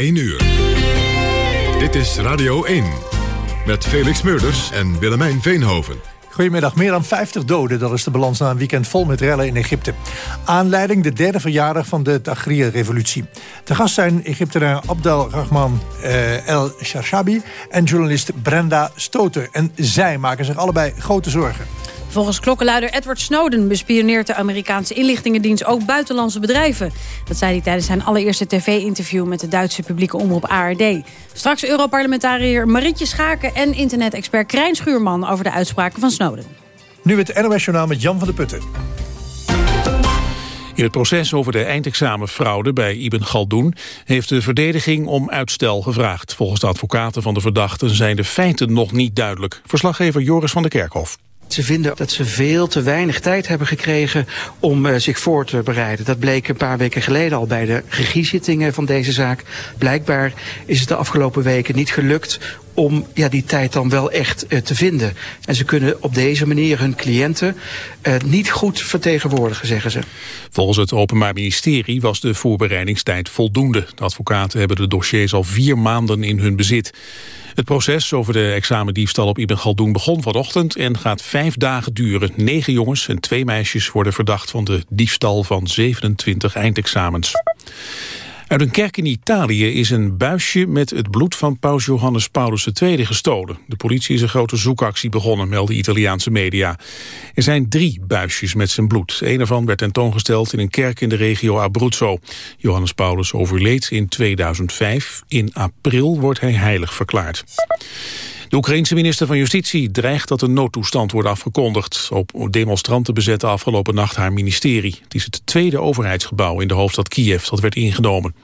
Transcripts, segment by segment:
1 uur. Dit is Radio 1. Met Felix Meurders en Willemijn Veenhoven. Goedemiddag. Meer dan 50 doden, dat is de balans na een weekend vol met rellen in Egypte. Aanleiding de derde verjaardag van de Tahrir-revolutie. Te gast zijn Egyptenaar Abdelrahman eh, El Sharshabi en journalist Brenda Stoter. En zij maken zich allebei grote zorgen. Volgens klokkenluider Edward Snowden bespioneert de Amerikaanse inlichtingendienst ook buitenlandse bedrijven. Dat zei hij tijdens zijn allereerste tv-interview met de Duitse publieke omroep ARD. Straks Europarlementariër Marietje Schaken en internet-expert Krijn Schuurman over de uitspraken van Snowden. Nu het NOS-journaal met Jan van der Putten. In het proces over de eindexamenfraude bij Ibn Galdoen heeft de verdediging om uitstel gevraagd. Volgens de advocaten van de verdachten zijn de feiten nog niet duidelijk. Verslaggever Joris van der Kerkhof. Ze vinden dat ze veel te weinig tijd hebben gekregen om uh, zich voor te bereiden. Dat bleek een paar weken geleden al bij de regiezittingen van deze zaak. Blijkbaar is het de afgelopen weken niet gelukt om ja, die tijd dan wel echt uh, te vinden. En ze kunnen op deze manier hun cliënten uh, niet goed vertegenwoordigen, zeggen ze. Volgens het Openbaar Ministerie was de voorbereidingstijd voldoende. De advocaten hebben de dossiers al vier maanden in hun bezit. Het proces over de examendiefstal op Ibn Galdoen begon vanochtend en gaat vijf dagen duren. Negen jongens en twee meisjes worden verdacht van de diefstal van 27 eindexamens. Uit een kerk in Italië is een buisje met het bloed van paus Johannes Paulus II gestolen. De politie is een grote zoekactie begonnen, melden Italiaanse media. Er zijn drie buisjes met zijn bloed. Een ervan werd tentoongesteld in een kerk in de regio Abruzzo. Johannes Paulus overleed in 2005. In april wordt hij heilig verklaard. De Oekraïense minister van Justitie dreigt dat een noodtoestand wordt afgekondigd. Op demonstranten bezetten afgelopen nacht haar ministerie. Het is het tweede overheidsgebouw in de hoofdstad Kiev dat werd ingenomen.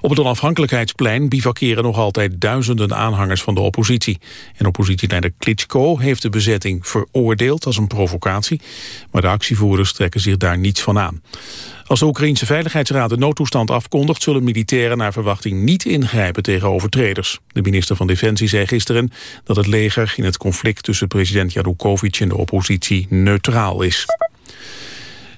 Op het onafhankelijkheidsplein bivakeren nog altijd duizenden aanhangers van de oppositie. En oppositieleider Klitschko heeft de bezetting veroordeeld als een provocatie. Maar de actievoerders trekken zich daar niets van aan. Als de Oekraïnse Veiligheidsraad de noodtoestand afkondigt... zullen militairen naar verwachting niet ingrijpen tegen overtreders. De minister van Defensie zei gisteren dat het leger... in het conflict tussen president Yanukovych en de oppositie neutraal is.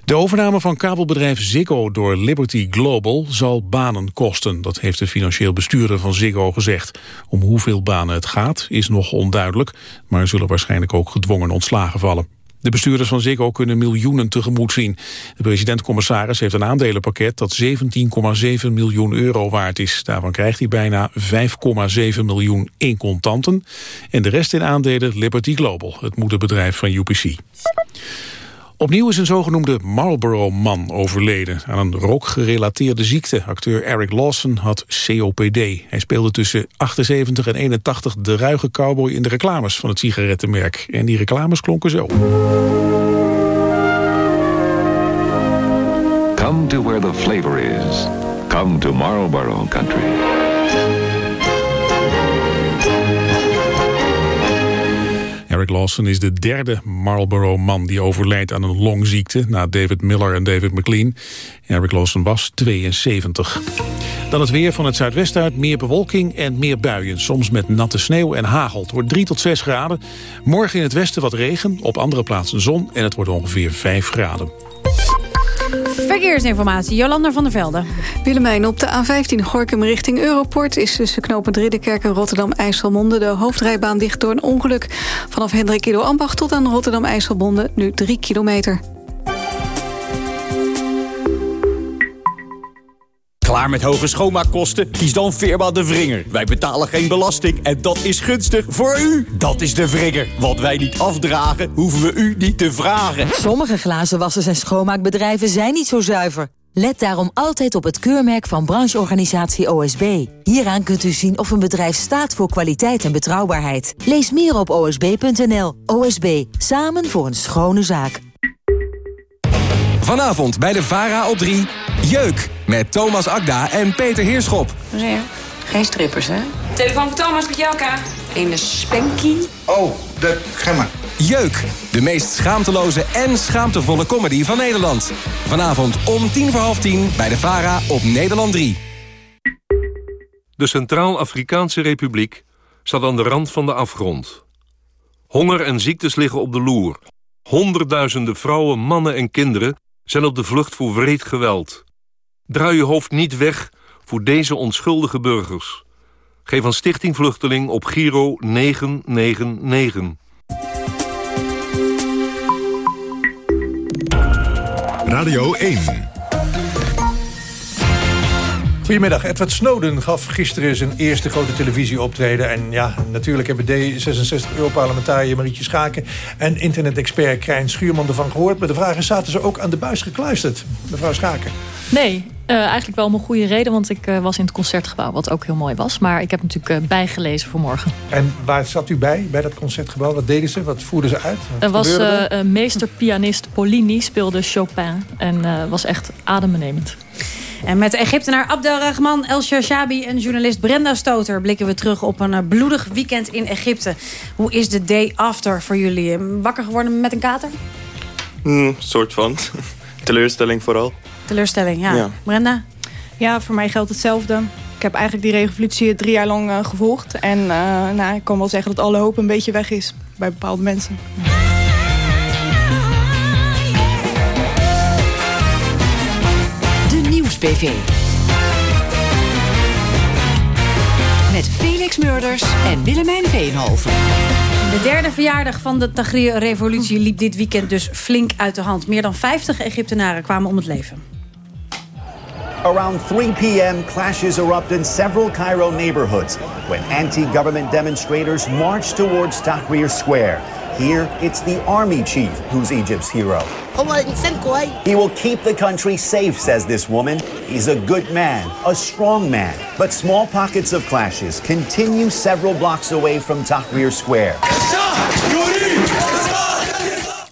De overname van kabelbedrijf Ziggo door Liberty Global zal banen kosten. Dat heeft de financieel bestuurder van Ziggo gezegd. Om hoeveel banen het gaat is nog onduidelijk, maar er zullen waarschijnlijk ook gedwongen ontslagen vallen. De bestuurders van Ziggo kunnen miljoenen tegemoet zien. De president-commissaris heeft een aandelenpakket dat 17,7 miljoen euro waard is. Daarvan krijgt hij bijna 5,7 miljoen in contanten. En de rest in aandelen Liberty Global, het moederbedrijf van UPC. Opnieuw is een zogenoemde Marlboro-man overleden aan een rookgerelateerde ziekte. Acteur Eric Lawson had COPD. Hij speelde tussen 78 en 81 de ruige cowboy in de reclames van het sigarettenmerk. En die reclames klonken zo. Come to where the flavor is. Come to Marlboro Country. Eric Lawson is de derde Marlboro-man die overlijdt aan een longziekte... na David Miller en David McLean. Eric Lawson was 72. Dan het weer van het zuidwesten uit, meer bewolking en meer buien. Soms met natte sneeuw en hagel. Het wordt 3 tot 6 graden. Morgen in het westen wat regen, op andere plaatsen zon... en het wordt ongeveer 5 graden. Verkeersinformatie, Jolanda van der Velde. Willemijn, op de A15 Gorkum richting Europort... is tussen knooppunt Ridderkerk en Rotterdam-IJsselmonde... de hoofdrijbaan dicht door een ongeluk. Vanaf Hendrik Ido Ambacht tot aan Rotterdam-IJsselmonde... nu 3 kilometer. Klaar met hoge schoonmaakkosten? Kies dan Firma De Vringer. Wij betalen geen belasting en dat is gunstig voor u. Dat is De Vringer. Wat wij niet afdragen, hoeven we u niet te vragen. Sommige glazenwassers en schoonmaakbedrijven zijn niet zo zuiver. Let daarom altijd op het keurmerk van brancheorganisatie OSB. Hieraan kunt u zien of een bedrijf staat voor kwaliteit en betrouwbaarheid. Lees meer op osb.nl. OSB, samen voor een schone zaak. Vanavond bij de VARA op 3, Jeuk. Met Thomas Akda en Peter Heerschop. Geen strippers, hè? Telefoon van Thomas met Jelka. In de spanky. Oh, de gemma. Jeuk, de meest schaamteloze en schaamtevolle comedy van Nederland. Vanavond om tien voor half tien bij de VARA op Nederland 3. De Centraal-Afrikaanse Republiek staat aan de rand van de afgrond. Honger en ziektes liggen op de loer. Honderdduizenden vrouwen, mannen en kinderen zijn op de vlucht voor wreed geweld. Draai je hoofd niet weg voor deze onschuldige burgers. Geef aan Stichting Vluchteling op Giro 999. Radio 1. Goedemiddag. Edward Snowden gaf gisteren zijn eerste grote televisieoptreden. En ja, natuurlijk hebben D66-Europarlementariër Marietje Schaken... en internet-expert Krijn Schuurman ervan gehoord. Maar de vraag is, zaten ze ook aan de buis gekluisterd? Mevrouw Schaken. Nee, uh, eigenlijk wel om een goede reden, want ik uh, was in het concertgebouw, wat ook heel mooi was. Maar ik heb natuurlijk uh, bijgelezen voor morgen. En waar zat u bij, bij dat concertgebouw? Wat deden ze? Wat voerden ze uit? er was meesterpianist Polini, speelde Chopin en was echt adembenemend. En met de Egyptenaar Abdelrahman El Shashabi en journalist Brenda Stoter... blikken we terug op een bloedig weekend in Egypte. Hoe is de day after voor jullie? Wakker geworden met een kater? Mm, soort van. Teleurstelling vooral. Teleurstelling, ja. ja. Brenda? Ja, voor mij geldt hetzelfde. Ik heb eigenlijk die revolutie drie jaar lang uh, gevolgd. En uh, nou, ik kan wel zeggen dat alle hoop een beetje weg is bij bepaalde mensen. Nieuws-PV. Met Felix Murders en Willemijn Veenhoven. De derde verjaardag van de Tahrir-revolutie liep dit weekend dus flink uit de hand. Meer dan 50 Egyptenaren kwamen om het leven. Around 3 p.m., clashes erupt in several Cairo neighborhoods when anti-government demonstrators marched towards Tahrir Square. Here, it's the army chief who's Egypt's hero. He will keep the country safe, says this woman. He's a good man, a strong man. But small pockets of clashes continue several blocks away from Tahrir Square.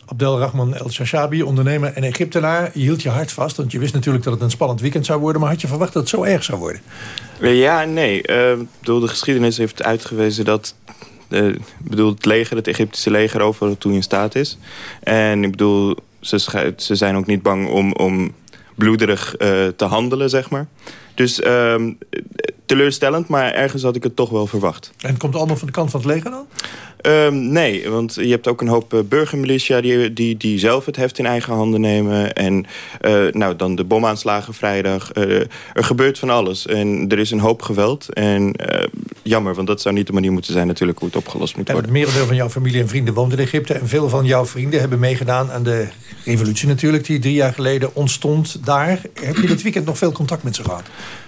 Abdelrahman El Shashabi, ondernemer en Egyptenaar. Je hield je hart vast, want je wist natuurlijk dat het een spannend weekend zou worden. Maar had je verwacht dat het zo erg zou worden? Ja, nee. Uh, de geschiedenis heeft uitgewezen dat uh, bedoel, het leger, het Egyptische leger, overal toe in staat is. En ik bedoel, ze, ze zijn ook niet bang om, om bloederig uh, te handelen, zeg maar. Dus uh, teleurstellend, maar ergens had ik het toch wel verwacht. En het komt allemaal van de kant van het leger dan? Um, nee, want je hebt ook een hoop uh, burgermilitia die, die, die zelf het heft in eigen handen nemen. En uh, nou, dan de bomaanslagen vrijdag. Uh, er gebeurt van alles. En er is een hoop geweld. En jammer, want dat zou niet de manier moeten zijn natuurlijk hoe het opgelost moet worden. Het merendeel van jouw familie en vrienden woont in Egypte. En veel van jouw vrienden hebben meegedaan aan de revolutie natuurlijk... die drie jaar geleden ontstond daar. Heb je dit weekend nog veel contact met ze gehad?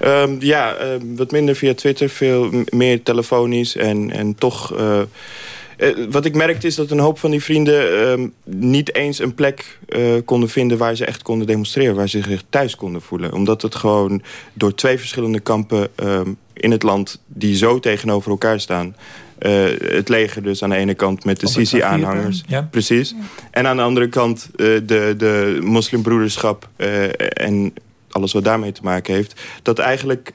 Um, ja, wat minder via Twitter, veel meer telefonisch. En, en toch... Uh, wat ik merkte is dat een hoop van die vrienden uh, niet eens een plek uh, konden vinden waar ze echt konden demonstreren. Waar ze zich thuis konden voelen. Omdat het gewoon door twee verschillende kampen ehm, in het land die zo tegenover elkaar staan. Uh, het leger dus aan de ene kant met de Sisi-aanhangers. Ja. Precies. En aan de andere kant de, de moslimbroederschap en alles wat daarmee te maken heeft. Dat eigenlijk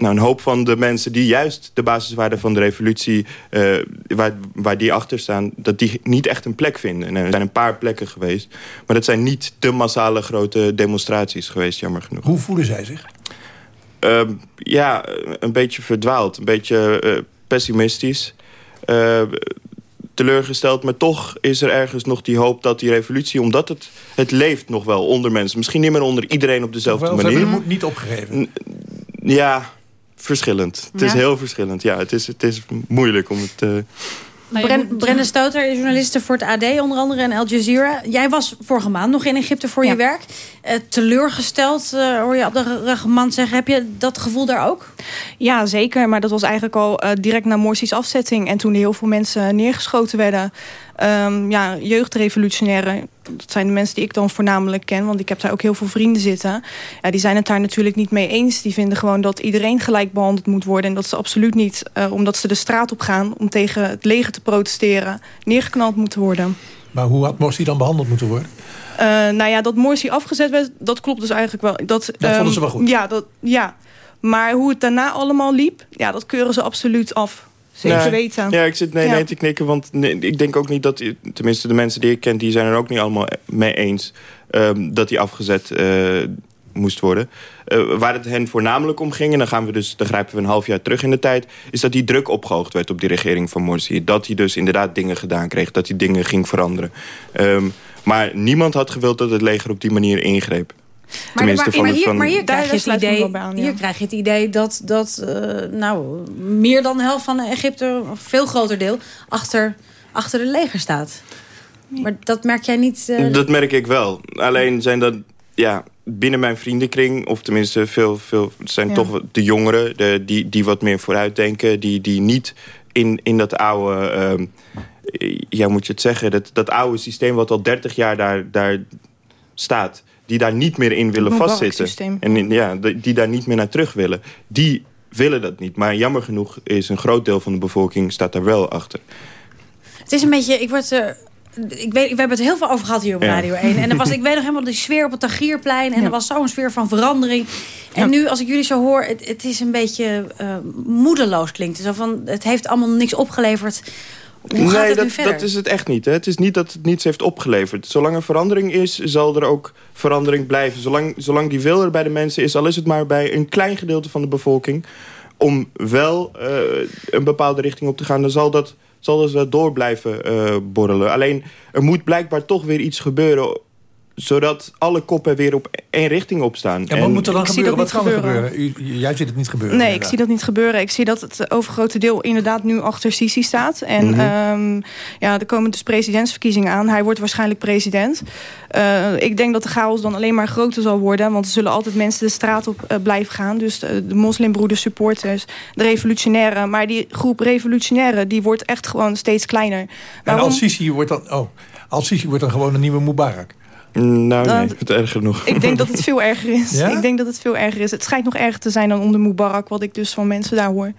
nou, een hoop van de mensen die juist de basiswaarden van de revolutie... Uh, waar, waar die achter staan, dat die niet echt een plek vinden. En er zijn een paar plekken geweest. Maar dat zijn niet de massale grote demonstraties geweest, jammer genoeg. Hoe voelen zij zich? Uh, ja, een beetje verdwaald. Een beetje uh, pessimistisch. Uh, teleurgesteld. Maar toch is er ergens nog die hoop dat die revolutie... omdat het, het leeft nog wel onder mensen. Misschien niet meer onder iedereen op dezelfde manier. Ze hebben niet opgegeven. ja, verschillend. Het is heel verschillend. Ja, het is, het is moeilijk om het... Uh... Bren, Brenda Stoter, journaliste voor het AD onder andere en Al Jazeera. Jij was vorige maand nog in Egypte voor je werk. Uh, teleurgesteld, uh, hoor je Abdelrahman zeggen. Heb je dat gevoel daar ook? Ja, zeker. Maar dat was eigenlijk al uh, direct na Morsi's afzetting. En toen heel veel mensen neergeschoten werden. Um, ja, jeugdrevolutionairen, dat zijn de mensen die ik dan voornamelijk ken... want ik heb daar ook heel veel vrienden zitten. Ja, die zijn het daar natuurlijk niet mee eens. Die vinden gewoon dat iedereen gelijk behandeld moet worden... en dat ze absoluut niet, uh, omdat ze de straat op gaan... om tegen het leger te protesteren, neergeknald moeten worden. Maar hoe had Morsi dan behandeld moeten worden? Uh, nou ja, dat Morsi afgezet werd, dat klopt dus eigenlijk wel. Dat, dat um, vonden ze wel goed? Ja, dat, ja, maar hoe het daarna allemaal liep... ja, dat keuren ze absoluut af. Zeker nee. weten. Ja, ik zit nee, ja. nee te knikken, want nee, ik denk ook niet dat... tenminste, de mensen die ik ken, die zijn er ook niet allemaal mee eens... Um, dat die afgezet uh, moest worden. Uh, waar het hen voornamelijk om ging... en dan, gaan we dus, dan grijpen we een half jaar terug in de tijd... is dat die druk opgehoogd werd op die regering van Morsi. Dat hij dus inderdaad dingen gedaan kreeg. Dat hij dingen ging veranderen. Um, maar niemand had gewild dat het leger op die manier ingreep. Tenminste, maar, van maar hier, van- maar hier krijg je het idee, aan, ja. hier krijg je het idee dat, dat eh, nou, meer dan de helft van Egypte, een veel groter deel, achter, achter de leger staat. Maar dat merk jij niet. eh, Dat merk ik wel. Alleen zijn dat ja, binnen mijn vriendenkring... of tenminste veel, veel het zijn Ja. toch de jongeren... De, die, die wat meer vooruitdenken. Die, die niet in, in dat oude... ehm, ja, moet je het zeggen? Dat, dat oude systeem wat al 30 jaar daar, daar staat... die daar niet meer in willen vastzitten. En in- ja, die, die daar niet meer naar terug willen. Die willen dat niet. Maar jammer genoeg is een groot deel van de bevolking... staat daar wel achter. Het is een beetje, ik word er. Ik weet, we hebben het heel veel over gehad hier op Ja. Radio 1. En er was, ik weet nog helemaal die sfeer op het Tagierplein. En er was zo'n sfeer van verandering. En nu, als ik jullie zo hoor, het, het is een beetje eh, moedeloos klinkt. Zo van, het heeft allemaal niks opgeleverd. Hoe nee, dat, dat is het echt niet. Hè. Het is niet dat het niets heeft opgeleverd. Zolang er verandering is, zal er ook verandering blijven. Zolang, zolang die wil er bij de mensen is, al is het maar bij een klein gedeelte van de bevolking... om wel eh, een bepaalde richting op te gaan, dan zal dat, zal dat wel door blijven eh, borrelen. Alleen, er moet blijkbaar toch weer iets gebeuren zodat alle koppen weer op één richting opstaan. En wat moet er dan ik zie gebeuren? dat Wat er gebeuren. gebeuren? U, jij ziet het niet gebeuren. Nee, ik zie dat niet gebeuren. Ik zie dat het overgrote deel inderdaad nu achter Sisi staat. En Mhm. ehm, ja, er komen dus presidentsverkiezingen aan. Hij wordt waarschijnlijk president. Eh, ik denk dat de chaos dan alleen maar groter zal worden. Want er zullen altijd mensen de straat op eh, blijven gaan. Dus de, de moslimbroeders, supporters, de revolutionairen. Maar die groep revolutionairen, die wordt echt gewoon steeds kleiner. En Waarom? Al-Sisi wordt dan... Oh, Al-Sisi wordt dan gewoon een nieuwe Mubarak. Nou, Uh, nee, het erg genoeg. Ik denk dat het veel erger is. Ja? Ik denk dat het veel erger is. Het schijnt nog erger te zijn dan onder Mubarak, wat ik dus van mensen daar hoor.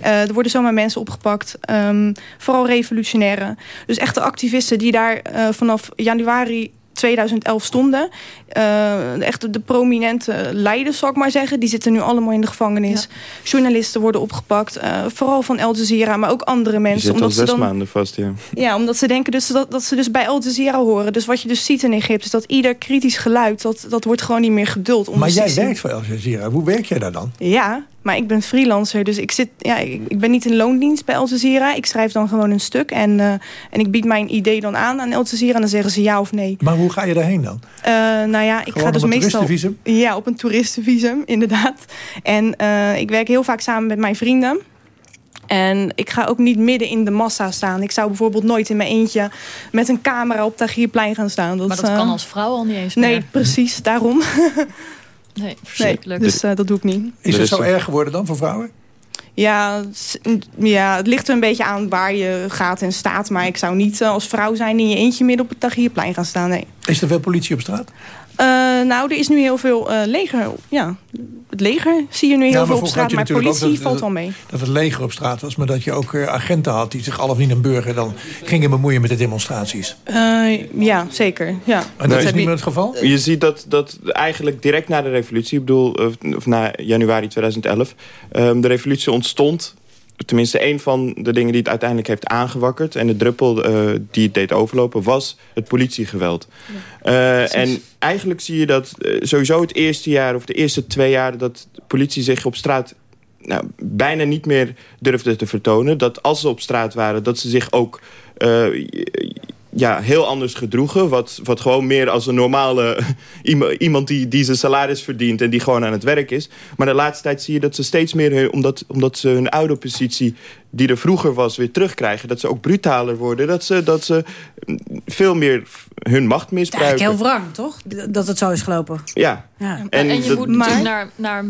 Eh, er worden zomaar mensen opgepakt. ehm, vooral revolutionairen. Dus echte activisten die daar eh, vanaf januari 2011 stonden. Eh, echt de prominente leiders, zal ik maar zeggen. Die zitten nu allemaal in de gevangenis. Journalisten worden opgepakt. eh, vooral van Al Jazeera, maar ook andere mensen. al omdat ze zes dan maanden vast, ja. ja, omdat ze denken dus dat, dat ze dus bij Al Jazeera horen. Dus wat je dus ziet in Egypte is dat ieder kritisch geluid... dat, dat wordt gewoon niet meer geduld. onder Maar jij werkt voor Al Jazeera. Hoe werk jij daar dan? Ja, maar ik ben freelancer. Dus ik, zit, ja, ik, ik ben niet in loondienst bij Al Jazeera. Ik schrijf dan gewoon een stuk. En, eh, en ik bied mijn idee dan aan aan Al Jazeera. En dan zeggen ze ja of nee. Maar hoe ga je daarheen dan? Eh, nou ja, ik Gewoon ga dus op een meestal... toeristenvisum? Ja, op een toeristenvisum, inderdaad. En eh, ik werk heel vaak samen met mijn vrienden. En ik ga ook niet midden in de massa staan. Ik zou bijvoorbeeld nooit in mijn eentje met een camera op Tahrirplein gaan staan. Maar dat eh, kan als vrouw al niet eens Nee, meer. precies, daarom. Nee, nee, verschrikkelijk. dus eh, dat doe ik niet. Is het zo erg geworden dan voor vrouwen? Ja, ja, het ligt er een beetje aan waar je gaat en staat. Maar ik zou niet eh, als vrouw zijn in je eentje midden op het Tahrirplein gaan staan. Nee. Is er veel politie op straat? Eh, nou, er is nu heel veel eh, leger. Ja, het leger zie je nu heel Ja, veel op straat. Maar politie dat- valt wel mee. Dat het leger op straat was, maar dat je ook eh, agenten had... die zich al of niet een burger dan gingen bemoeien met de demonstraties. Eh, ja, zeker. Ja. En dat is niet je- meer het geval? Je ziet dat, dat eigenlijk direct na de revolutie, ik bedoel, of, of na januari 2011, ehm, de revolutie ontstond. Tenminste, een van de dingen die het uiteindelijk heeft aangewakkerd... en de druppel eh, die het deed overlopen, was het politiegeweld. Eh, en eigenlijk zie je dat eh, sowieso het eerste jaar... of de eerste twee jaar dat de politie zich op straat nou, bijna niet meer durfde te vertonen. Dat als ze op straat waren, dat ze zich ook ja, heel anders gedroegen. Wat, wat gewoon meer als een normale iema- iemand die, die zijn salaris verdient... en die gewoon aan het werk is. Maar de laatste tijd zie je dat ze steeds meer... omdat, omdat ze hun oude positie die er vroeger was weer terugkrijgen... dat ze ook brutaler worden. Dat ze, dat ze veel meer hun macht misbruiken. Eigenlijk heel wrang, toch? Dat het zo is gelopen. Ja. Ja. En, En je dat- moet Maar- naar, naar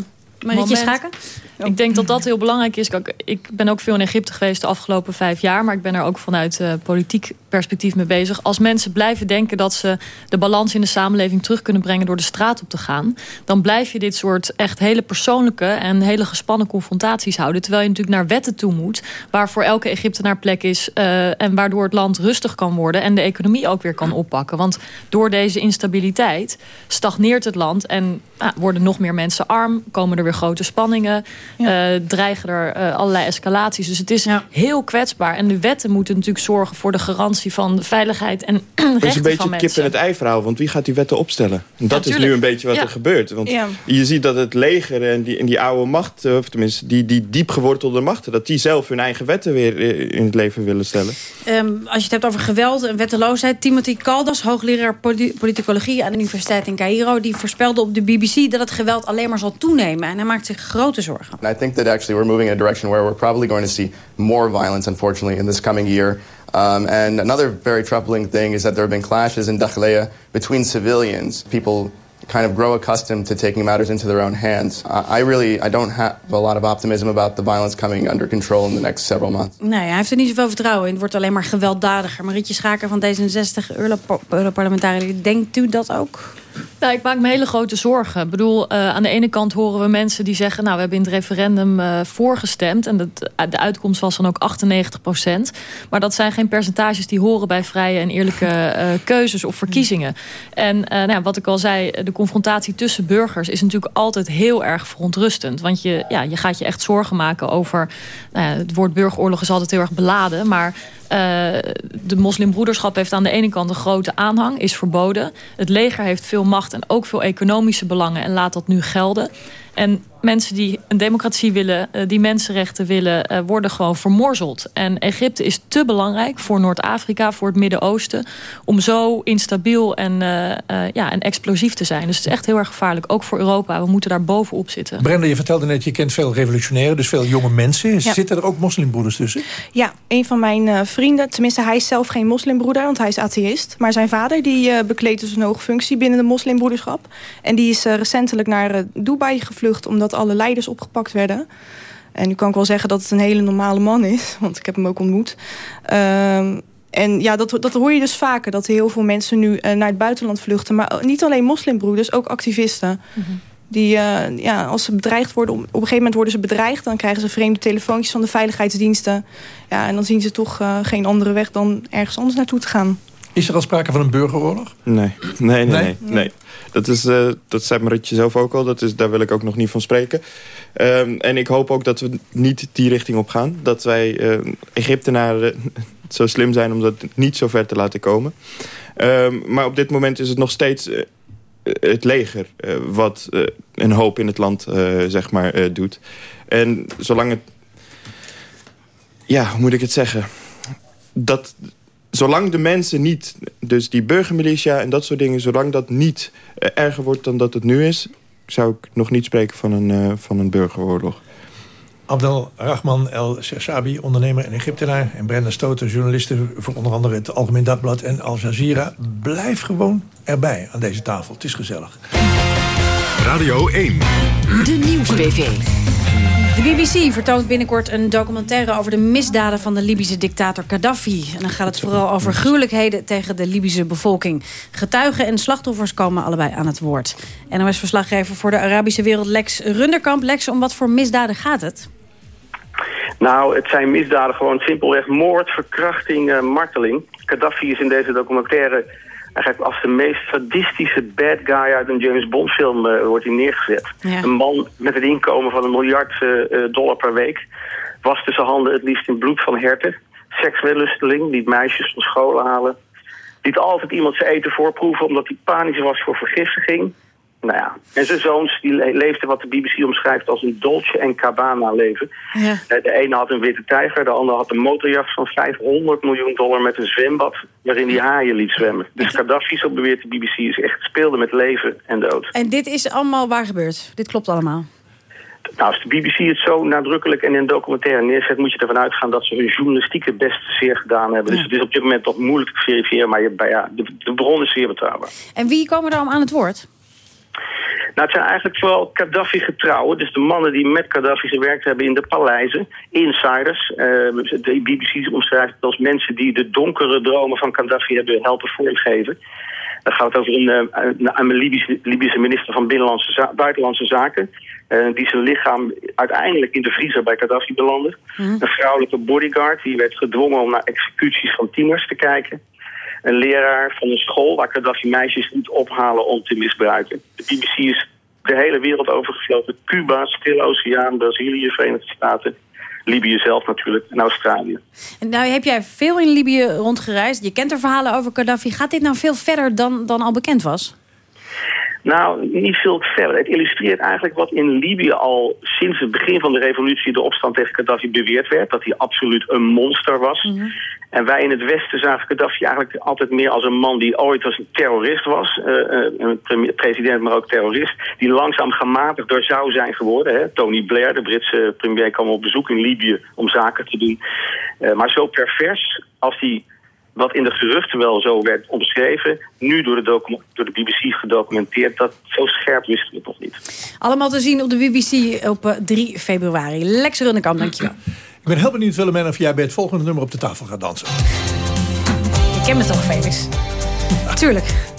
Marietje moment- Schaken? Ik denk dat dat heel belangrijk is. Ik ben ook veel in Egypte geweest de afgelopen vijf jaar. Maar ik ben er ook vanuit eh, politiek perspectief mee bezig. Als mensen blijven denken dat ze de balans in de samenleving terug kunnen brengen door de straat op te gaan. Dan blijf je dit soort echt hele persoonlijke en hele gespannen confrontaties houden. Terwijl je natuurlijk naar wetten toe moet. Waar voor elke Egyptenaar plek is. eh, en waardoor het land rustig kan worden. En de economie ook weer kan oppakken. Want door deze instabiliteit stagneert het land. En ah, worden nog meer mensen arm. Komen er weer grote spanningen. Eh, dreigen er eh, allerlei escalaties. Dus het is heel kwetsbaar. En de wetten moeten natuurlijk zorgen voor de garantie van veiligheid en rechten van mensen. Het is een beetje het kip en het ei verhaal, want wie gaat die wetten opstellen? En dat is nu een beetje wat er gebeurt. Want je ziet dat het leger en die, en die oude macht, of tenminste die, die diep gewortelde machten, dat die zelf hun eigen wetten weer in het leven willen stellen. Ehm, als je het hebt over geweld en wetteloosheid, Timothy Caldas, hoogleraar politicologie aan de Universiteit in Cairo, die voorspelde op de BBC dat het geweld alleen maar zal toenemen. En hij maakt zich grote zorgen. I think that actually we're moving in a direction where we're probably going to see more violence, unfortunately, in this coming year. Um, and another very troubling thing is that there have been clashes in Dakhleya between civilians. People kind of grow accustomed to taking matters into their own hands. I really, I don't have a lot of optimism about the violence coming under control in the next several months. Nee, hij heeft er niet zoveel vertrouwen in. Het wordt alleen maar gewelddadiger. Marietje Schaker van D66, Europarlementariër, denkt u dat ook? Nou, ik maak me hele grote zorgen. Ik bedoel, uh, aan de ene kant horen we mensen die zeggen... nou, we hebben in het referendum uh, voorgestemd... en dat, de uitkomst was dan ook 98 procent. Maar dat zijn geen percentages die horen bij vrije en eerlijke keuzes of verkiezingen. En nou, wat ik al zei, de confrontatie tussen burgers... is natuurlijk altijd heel erg verontrustend. Want je, ja, je gaat je echt zorgen maken over... Nou het woord burgeroorlog is altijd heel erg beladen... maar de moslimbroederschap heeft aan de ene kant een grote aanhang, is verboden. Het leger heeft veel macht en ook veel economische belangen en laat dat nu gelden. En mensen die een democratie willen, eh, die mensenrechten willen, eh, worden gewoon vermorzeld. En Egypte is te belangrijk voor Noord-Afrika, voor het Midden-Oosten, om zo instabiel en, uh, ja, en explosief te zijn. Dus het is echt heel erg gevaarlijk, ook voor Europa. We moeten daar bovenop zitten. Brenda, je vertelde net, je kent veel revolutionairen, dus veel jonge mensen. Zitten er ook moslimbroeders tussen? Ja, een van mijn vrienden, tenminste hij is zelf geen moslimbroeder, want hij is atheïst. Maar zijn vader die bekleedt dus een hoge functie binnen de moslimbroederschap. En die is recentelijk naar Dubai gevlucht, omdat alle leiders opgepakt werden. En nu kan ik wel zeggen dat het een hele normale man is. Want ik heb hem ook ontmoet. Ehm, en ja, dat, dat hoor je dus vaker. Dat heel veel mensen nu uh, naar het buitenland vluchten. Maar niet alleen moslimbroeders, ook activisten. Mhm. Die, uh, ja, als ze bedreigd worden, op een gegeven moment worden ze bedreigd. Dan krijgen ze vreemde telefoontjes van de veiligheidsdiensten. Ja, en dan zien ze toch uh, geen andere weg dan ergens anders naartoe te gaan. Is er al sprake van een burgeroorlog? Nee, nee, nee. nee, nee. Dat, is, uh, dat zei Maritje zelf ook al. Dat is, daar wil ik ook nog niet van spreken. Um, en ik hoop ook dat we niet die richting op gaan. Dat wij uh, Egyptenaren zo slim zijn om dat niet zo ver te laten komen. Um, maar op dit moment is het nog steeds uh, het leger... wat een hoop in het land zeg maar, doet. En zolang het... Ja, hoe moet ik het zeggen? Dat zolang de mensen niet, dus die burgermilitia en dat soort dingen... zolang dat niet uh, erger wordt dan dat het nu is... zou ik nog niet spreken van een, uh, van een burgeroorlog. Abdel Rahman El Shabi, ondernemer en Egyptenaar... en Brenda Stoter, journaliste voor onder andere het Algemeen Dagblad en Al Jazeera. Blijf gewoon erbij aan deze tafel. Het is gezellig. Radio 1. De Nieuws-PV. De BBC vertoont binnenkort een documentaire over de misdaden van de Libische dictator Gaddafi. En dan gaat het vooral over gruwelijkheden tegen de Libische bevolking. Getuigen en slachtoffers komen allebei aan het woord. NOS-verslaggever voor de Arabische wereld Lex Runderkamp. Lex, om wat voor misdaden gaat het? Nou, het zijn misdaden gewoon simpelweg moord, verkrachting, uh, marteling. Gaddafi is in deze documentaire eigenlijk als de meest sadistische bad guy uit een James Bond film uh, wordt hij neergezet. Een man met een inkomen van een miljard uh, dollar per week. Was tussen handen het liefst in bloed van herten. Seksueel lusteling, liet meisjes van school halen. Liet altijd iemand zijn eten voorproeven omdat hij panisch was voor vergiftiging. Nou ja, en zijn zoons die leefden wat de BBC omschrijft als een Dolce en Cabana leven. Ja. Eh, de ene had een witte tijger, de andere had een motorjacht van 500 miljoen dollar met een zwembad waarin hij haaien liet zwemmen. Dus Gaddafi, zo beweert de BBC, is echt speelde met leven en dood. En dit is allemaal waar gebeurd? Dit klopt allemaal? Nou, als de BBC het zo nadrukkelijk en in een documentaire neerzet... moet je ervan uitgaan dat ze hun journalistieke best zeer gedaan hebben. Dus het is op dit moment toch moeilijk te verifiëren... maar ja, de, de bron is zeer betrouwbaar. En wie komen er aan het woord? Nou, het zijn eigenlijk vooral Gaddafi-getrouwen. Dus de mannen die met Gaddafi gewerkt hebben in de paleizen. Insiders. Uh, de BBC omschrijft het als mensen die de donkere dromen van Gaddafi hebben helpen vormgeven. Dat gaat over een, uh, een Libische, Libische, minister van Binnenlandse Buitenlandse Zaken. Uh, die zijn lichaam uiteindelijk in de vriezer bij Gaddafi belandde. Mhm. Een vrouwelijke bodyguard die werd gedwongen om naar executies van tieners te kijken een leraar van een school waar Gaddafi meisjes niet ophalen om te misbruiken. De BBC is de hele wereld overgevlogen. Cuba, Stille Oceaan, Brazilië, Verenigde Staten. Libië zelf natuurlijk en Australië. En nou heb jij veel in Libië rondgereisd. Je kent er verhalen over Gaddafi. Gaat dit nou veel verder dan, dan al bekend was? Nou, niet veel verder. Het illustreert eigenlijk wat in Libië al sinds het begin van de revolutie... de opstand tegen Gaddafi beweerd werd. Dat hij absoluut een monster was. Mhm. En wij in het Westen zagen Gaddafi eigenlijk altijd meer als een man... die ooit als een terrorist was. eh, eh, een president, maar ook terrorist. Die langzaam gematigd door zou zijn geworden. Hè. Tony Blair, de Britse premier, kwam op bezoek in Libië om zaken te doen. Eh, maar zo pervers als die wat in de geruchten wel zo werd omschreven... nu door de, door de BBC gedocumenteerd... dat zo scherp wisten we het nog niet. Allemaal te zien op de BBC op eh, 3 februari. Lex Runnekamp, dankjewel. Ik ben heel benieuwd, Willemijn, of jij bij het volgende nummer op de tafel gaat dansen. Je kent me toch, Felix? Tuurlijk.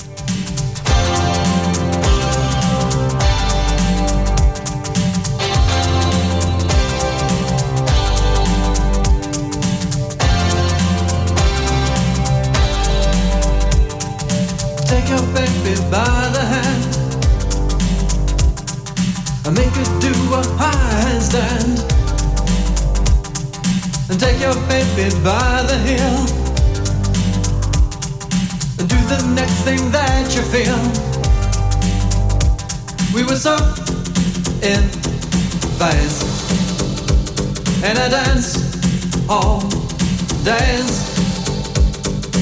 Your baby by the hand and make her do a high handstand. And take your baby by the heel and do the next thing that you feel. We were so in phase and I dance all days.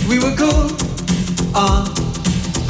We were cool on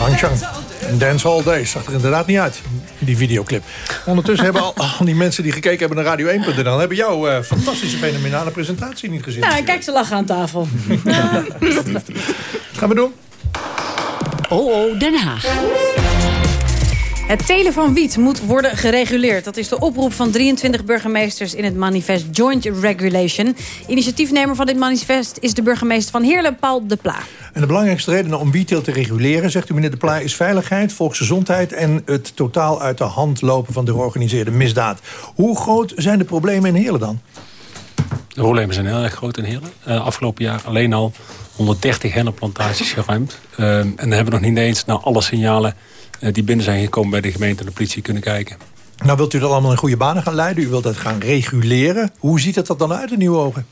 Hang Dance All Days zag er inderdaad niet uit, die videoclip. Ondertussen hebben al, al die mensen die gekeken hebben naar Radio1.nl... hebben jouw eh, fantastische, fenomenale presentatie niet gezien. Nou, en kijk, ze lachen aan tafel. Gaan we doen. Oh, oh, Den Haag. Het telen van wiet moet worden gereguleerd. Dat is de oproep van 23 burgemeesters in het manifest Joint Regulation. Initiatiefnemer van dit manifest is de burgemeester van Heerlen, Paul de Pla. En de belangrijkste reden om wietteelt te reguleren, zegt u meneer de Pla, is veiligheid, volksgezondheid en het totaal uit de hand lopen van de georganiseerde misdaad. Hoe groot zijn de problemen in Heerlen dan? De problemen zijn heel erg groot in Heerlen. Uh, afgelopen jaar alleen al 130 hennenplantages geruimd. Uh, en dan hebben we nog niet eens naar alle signalen die binnen zijn gekomen bij de gemeente en de politie kunnen kijken. Nou wilt u dat allemaal in goede banen gaan leiden. U wilt dat gaan reguleren. Hoe ziet het er dan uit in uw ogen?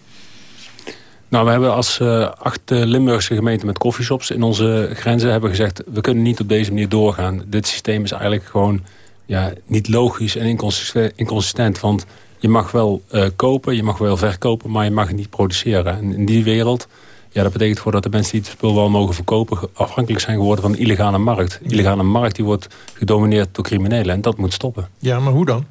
Nou, we hebben als uh, acht Limburgse gemeenten met coffeeshops in onze grenzen hebben gezegd... we kunnen niet op deze manier doorgaan. Dit systeem is eigenlijk gewoon ja, niet logisch en inconsistent, inconsistent want je mag wel uh, kopen, je mag wel verkopen, maar je mag het niet produceren. En in die wereld, ja, dat betekent gewoon dat de mensen die het spul wel mogen verkopen... afhankelijk zijn geworden van de illegale markt. De illegale markt die wordt gedomineerd door criminelen en dat moet stoppen. Ja, maar hoe dan?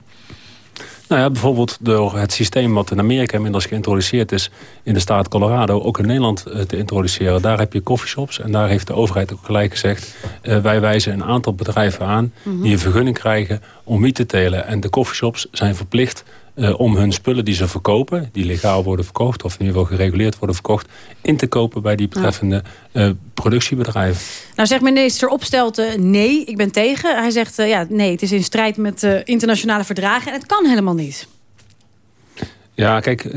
Nou ja, bijvoorbeeld door het systeem wat in Amerika inmiddels geïntroduceerd is... in de staat Colorado, ook in Nederland uh, te introduceren. Daar heb je coffeeshops en daar heeft de overheid ook gelijk gezegd... Uh, wij wijzen een aantal bedrijven aan die een vergunning krijgen om wiet te telen. En de coffeeshops zijn verplicht uh, om hun spullen die ze verkopen... die legaal worden verkocht of in ieder geval gereguleerd worden verkocht... in te kopen bij die betreffende uh, productiebedrijven. Nou zegt minister Opstelten nee, ik ben tegen. Hij zegt uh, ja, nee, het is in strijd met internationale verdragen... en het kan helemaal niet. Ja, kijk,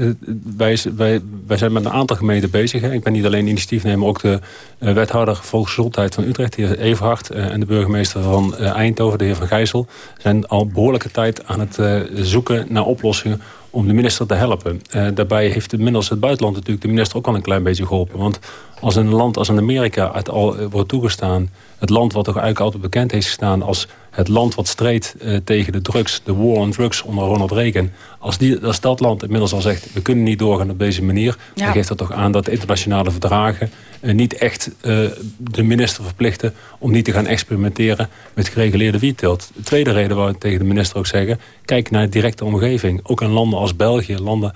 wij, wij, wij zijn met een aantal gemeenten bezig. Ik ben niet alleen initiatiefnemer, ook de uh, wethouder volksgezondheid van Utrecht, de heer Everhard, uh, en de burgemeester van Eindhoven, de heer Van Gijssel, zijn al behoorlijke tijd aan het zoeken naar oplossingen om de minister te helpen. daarbij heeft inmiddels het buitenland natuurlijk de minister ook al een klein beetje geholpen. Want als een land als Amerika het al wordt toegestaan, het land wat toch eigenlijk altijd bekend heeft gestaan als het land wat streed uh, tegen de drugs, de war on drugs onder Ronald Reagan. Als, die, als dat land inmiddels al zegt, we kunnen niet doorgaan op deze manier... Ja. dan geeft dat toch aan dat de internationale verdragen... Uh, niet echt uh, de minister verplichten om niet te gaan experimenteren met gereguleerde wietteelt. De tweede reden waar we tegen de minister ook zeggen... kijk naar de directe omgeving. Ook in landen als België, landen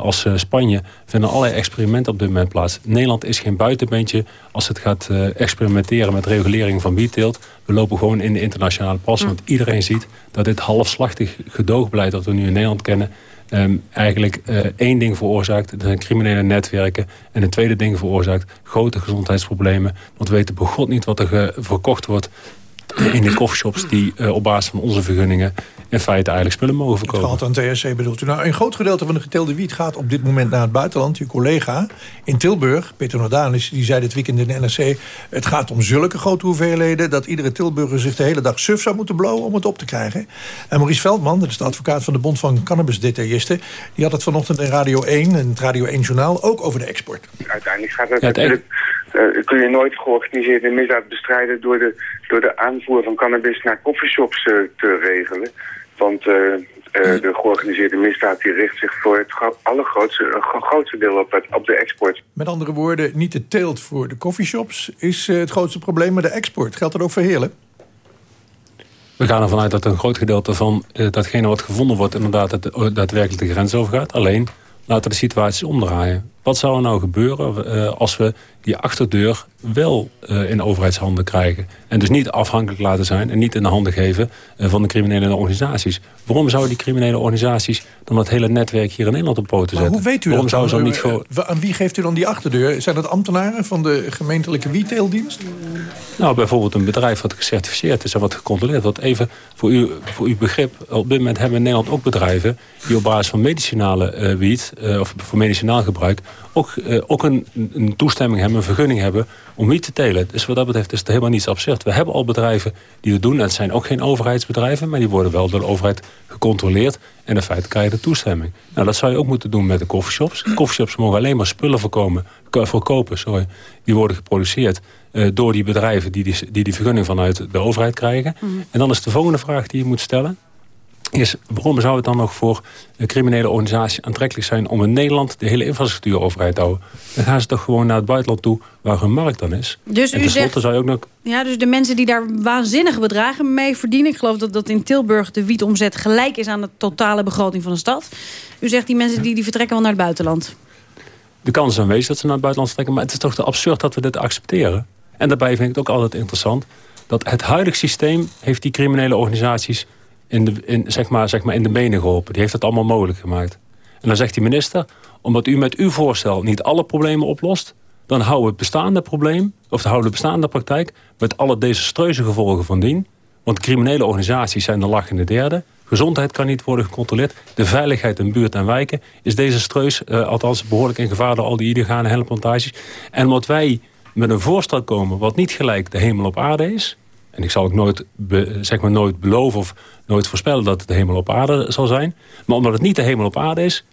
als Spanje... vinden allerlei experimenten op dit moment plaats. Nederland is geen buitenbeentje als het gaat experimenteren met regulering van wietteelt. We lopen gewoon in de internationale pas. Want iedereen ziet dat dit halfslachtig gedoogbeleid dat we nu in Nederland kennen... Um, eigenlijk uh, één ding veroorzaakt. Dat zijn criminele netwerken. En een tweede ding veroorzaakt grote gezondheidsproblemen. Want we weten begot niet wat er verkocht wordt in de coffeeshops die uh, op basis van onze vergunningen in feite eigenlijk spullen mogen verkopen. Het gaat aan TSC bedoelt u. Nou, een groot gedeelte van de geteelde wiet gaat op dit moment naar het buitenland. Uw collega in Tilburg, Peter Nordanis, die zei dit weekend in de NRC... het gaat om zulke grote hoeveelheden... dat iedere Tilburger zich de hele dag suf zou moeten blowen om het op te krijgen. En Maurice Veldman, dat is de advocaat van de Bond van Cannabisdetailisten... die had het vanochtend in Radio 1, in het Radio 1-journaal, ook over de export. Uiteindelijk gaat het ja, natuurlijk... Uh, kun je nooit georganiseerde misdaad bestrijden... door de, door de aanvoer van cannabis naar coffeeshops uh, te regelen. Want uh, uh, de georganiseerde misdaad die richt zich voor het allergrootste grootste deel op, het, op de export. Met andere woorden, niet de teelt voor de coffeeshops is uh, het grootste probleem, maar de export. Geldt dat ook voor Heerlen? We gaan ervan uit dat een groot gedeelte van datgene wat gevonden wordt... inderdaad daadwerkelijk de grens overgaat. Alleen, laten we de situaties omdraaien. Wat zou er nou gebeuren uh, als we die achterdeur wel uh, in overheidshanden krijgen? En dus niet afhankelijk laten zijn en niet in de handen geven uh, van de criminele organisaties. Waarom zouden die criminele organisaties dan het hele netwerk hier in Nederland op poten zetten? Maar hoe weet u Waarom dat? Zou zo niet Aan wie geeft u dan die achterdeur? Zijn dat ambtenaren van de gemeentelijke wietteeldienst? Nou, bijvoorbeeld een bedrijf wat gecertificeerd is en wat gecontroleerd wordt. Even voor, u, voor uw begrip, op dit moment hebben we in Nederland ook bedrijven... die op basis van medicinale wiet, of voor medicinaal gebruik ook, uh, ook een, een, toestemming hebben, een vergunning hebben om wiet te telen. Dus wat dat betreft is het helemaal niets absurd. We hebben al bedrijven die dat doen. En het zijn ook geen overheidsbedrijven, maar die worden wel door de overheid gecontroleerd. En in feite krijg je de toestemming. Nou, dat zou je ook moeten doen met de coffeeshops. Coffeeshops mogen alleen maar spullen verkopen sorry, die worden geproduceerd uh, door die bedrijven die die, die die vergunning vanuit de overheid krijgen. Mm. En dan is de volgende vraag die je moet stellen is waarom zou het dan nog voor een criminele organisatie aantrekkelijk zijn... om in Nederland de hele infrastructuur overheid te houden? Dan gaan ze toch gewoon naar het buitenland toe waar hun markt dan is. Dus en u zegt, zou je ook nog... Ja, dus de mensen die daar waanzinnige bedragen mee verdienen... ik geloof dat, dat in Tilburg de wietomzet gelijk is aan de totale begroting van de stad. U zegt die mensen die, die vertrekken wel naar het buitenland. De kans is aanwezig dat ze naar het buitenland vertrekken... maar het is toch te absurd dat we dit accepteren. En daarbij vind ik het ook altijd interessant dat het huidige systeem heeft die criminele organisaties in de, in, zeg maar, zeg maar in de benen geholpen. Die heeft het allemaal mogelijk gemaakt. En dan zegt die minister, omdat u met uw voorstel niet alle problemen oplost... dan houden we het bestaande probleem, of houden de bestaande praktijk... met alle desastreuze gevolgen van dien. Want criminele organisaties zijn de lachende derde. Gezondheid kan niet worden gecontroleerd. De veiligheid in buurt en wijken is desastreus. Uh, althans behoorlijk in gevaar door al die illegale helmplantages. En wat wij met een voorstel komen wat niet gelijk de hemel op aarde is... en ik zal ook nooit, zeg maar nooit beloven of nooit voorspellen dat het de hemel op aarde zal zijn... maar omdat het niet de hemel op aarde is...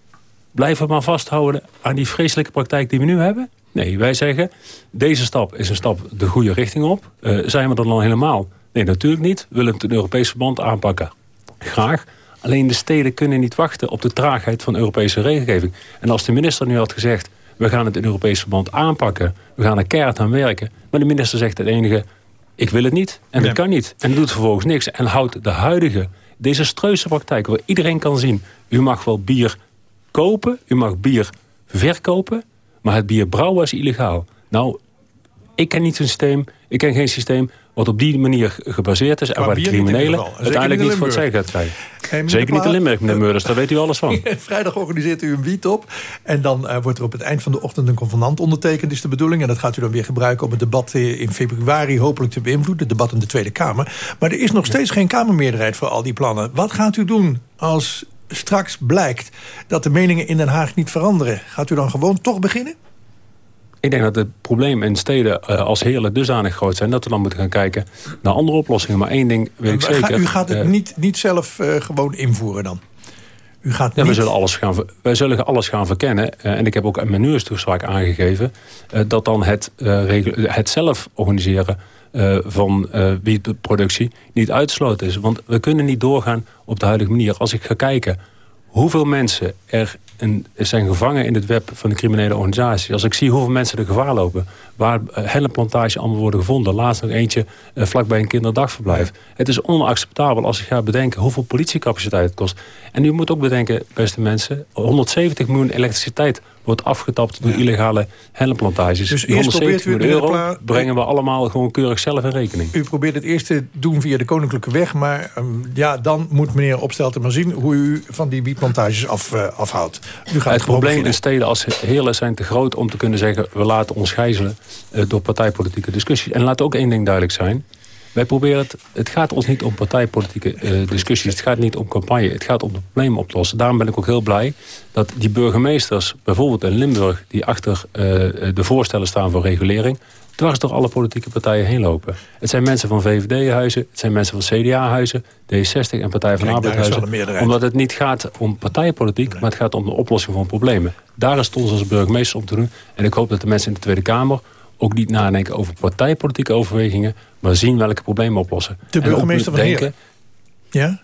blijven we maar vasthouden aan die vreselijke praktijk die we nu hebben... Nee, wij zeggen, deze stap is een stap de goede richting op. Uh, zijn we er dan helemaal? Nee, natuurlijk niet. We willen het in Europees verband aanpakken. Graag. Alleen de steden kunnen niet wachten op de traagheid van Europese regelgeving. En als de minister nu had gezegd... we gaan het in Europees verband aanpakken... we gaan er keihard aan werken... maar de minister zegt het enige... ik wil het niet en dat kan niet. En doet vervolgens niks. En houdt de huidige desastreuze praktijk... waar iedereen kan zien... u mag wel bier kopen, u mag bier verkopen... maar het bier brouwen is illegaal. Nou, ik ken niet een systeem, ik ken geen systeem wat op die manier gebaseerd is... en waar de criminelen uiteindelijk niet voor het zeggen gaat krijgen. Zeker niet in Limburg, meneer Meurders, daar weet u alles van. Vrijdag organiseert u een wiet op. En dan uh, wordt er op het eind van de ochtend een convenant ondertekend, is de bedoeling. En dat gaat u dan weer gebruiken om het debat in februari hopelijk te beïnvloeden. Het debat in de Tweede Kamer. Maar er is nog steeds geen Kamermeerderheid voor al die plannen. Wat gaat u doen als straks blijkt dat de meningen in Den Haag niet veranderen? Gaat u dan gewoon toch beginnen? Ik denk dat het probleem in steden uh, als Heerlen dusdanig groot zijn... dat we dan moeten gaan kijken naar andere oplossingen. Maar één ding weet ik zeker... U gaat het uh, niet, niet zelf uh, gewoon invoeren dan? U gaat ja, niet... we zullen alles gaan, wij zullen alles gaan verkennen. en ik heb ook in mijn nieuwstoespraak aangegeven... dat dan het, het zelf organiseren van wietproductie niet uitsloten is. Want we kunnen niet doorgaan op de huidige manier. Als ik ga kijken hoeveel mensen er zijn gevangen in het web van de criminele organisatie. Als ik zie hoeveel mensen er gevaar lopen... waar uh, helmplantages allemaal worden gevonden. Laatst nog eentje uh, vlakbij een kinderdagverblijf. Het is onacceptabel als ik ga bedenken hoeveel politiecapaciteit het kost. En u moet ook bedenken, beste mensen... 170 miljoen elektriciteit wordt afgetapt door illegale helmplantages. Dus 170 miljoen euro brengen we allemaal gewoon keurig zelf in rekening. U probeert het eerst te doen via de koninklijke weg... maar um, ja, dan moet meneer Opstelten maar zien... hoe u van die wietplantages af, uh, afhoudt. U gaat het probleem in steden als Heerlen zijn te groot... om te kunnen zeggen, we laten ons gijzelen... Uh, door partijpolitieke discussies. En laat ook één ding duidelijk zijn... Wij proberen het, het gaat ons niet om partijpolitieke uh, discussies. Het gaat niet om campagne. Het gaat om de problemen oplossen. Daarom ben ik ook heel blij dat die burgemeesters, bijvoorbeeld in Limburg... die achter uh, de voorstellen staan voor regulering... dwars door alle politieke partijen heen lopen. Het zijn mensen van VVD-huizen, het zijn mensen van CDA-huizen... D60 en Partij van Arbeid-huizen. Omdat het niet gaat om partijpolitiek, maar het gaat om de oplossing van problemen. Daar is het ons als burgemeester om te doen. En ik hoop dat de mensen in de Tweede Kamer ook niet nadenken over partijpolitieke overwegingen... maar zien welke problemen oplossen. De burgemeester van denken, Ja?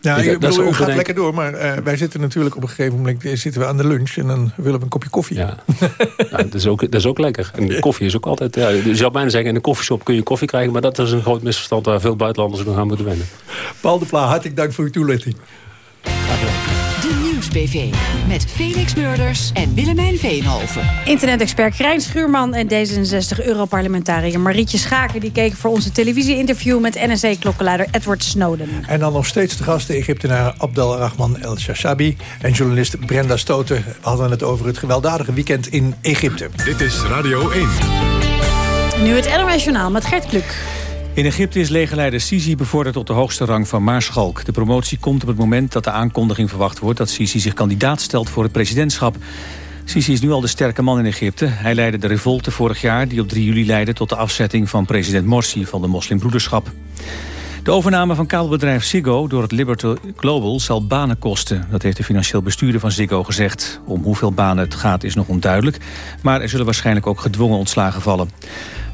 Ja, ik, bedoel, u gaat lekker door, maar uh, wij zitten natuurlijk op een gegeven moment zitten we aan de lunch en dan willen we een kopje koffie. Ja, ja dat, is ook, dat is ook lekker. En de koffie is ook altijd. Ja, je zou bijna zeggen, in de koffieshop kun je koffie krijgen, maar dat is een groot misverstand waar veel buitenlanders nog aan moeten wennen. Paul de Pla, hartelijk dank voor uw toelichting. Met Felix Murders en Willemijn Veenhoven. Internet-expert Krijn Schuurman en D66-europarlementariër Marietje Schaken... die keken voor onze televisie-interview met NSA-klokkenluider Edward Snowden. En dan nog steeds de gast, de Egyptenaar Abdelrahman El-Shashabi... en journalist Brenda Stoten. We hadden het over het gewelddadige weekend in Egypte. Dit is Radio 1. Nu het NOS Journaal met Gert Kluk. In Egypte is legerleider Sisi bevorderd tot de hoogste rang van maarschalk. De promotie komt op het moment dat de aankondiging verwacht wordt... dat Sisi zich kandidaat stelt voor het presidentschap. Sisi is nu al de sterke man in Egypte. Hij leidde de revolte vorig jaar die op 3 juli leidde... tot de afzetting van president Morsi van de moslimbroederschap. De overname van kabelbedrijf Ziggo door het Liberty Global zal banen kosten. Dat heeft de financieel bestuurder van Ziggo gezegd. Om hoeveel banen het gaat is nog onduidelijk. Maar er zullen waarschijnlijk ook gedwongen ontslagen vallen.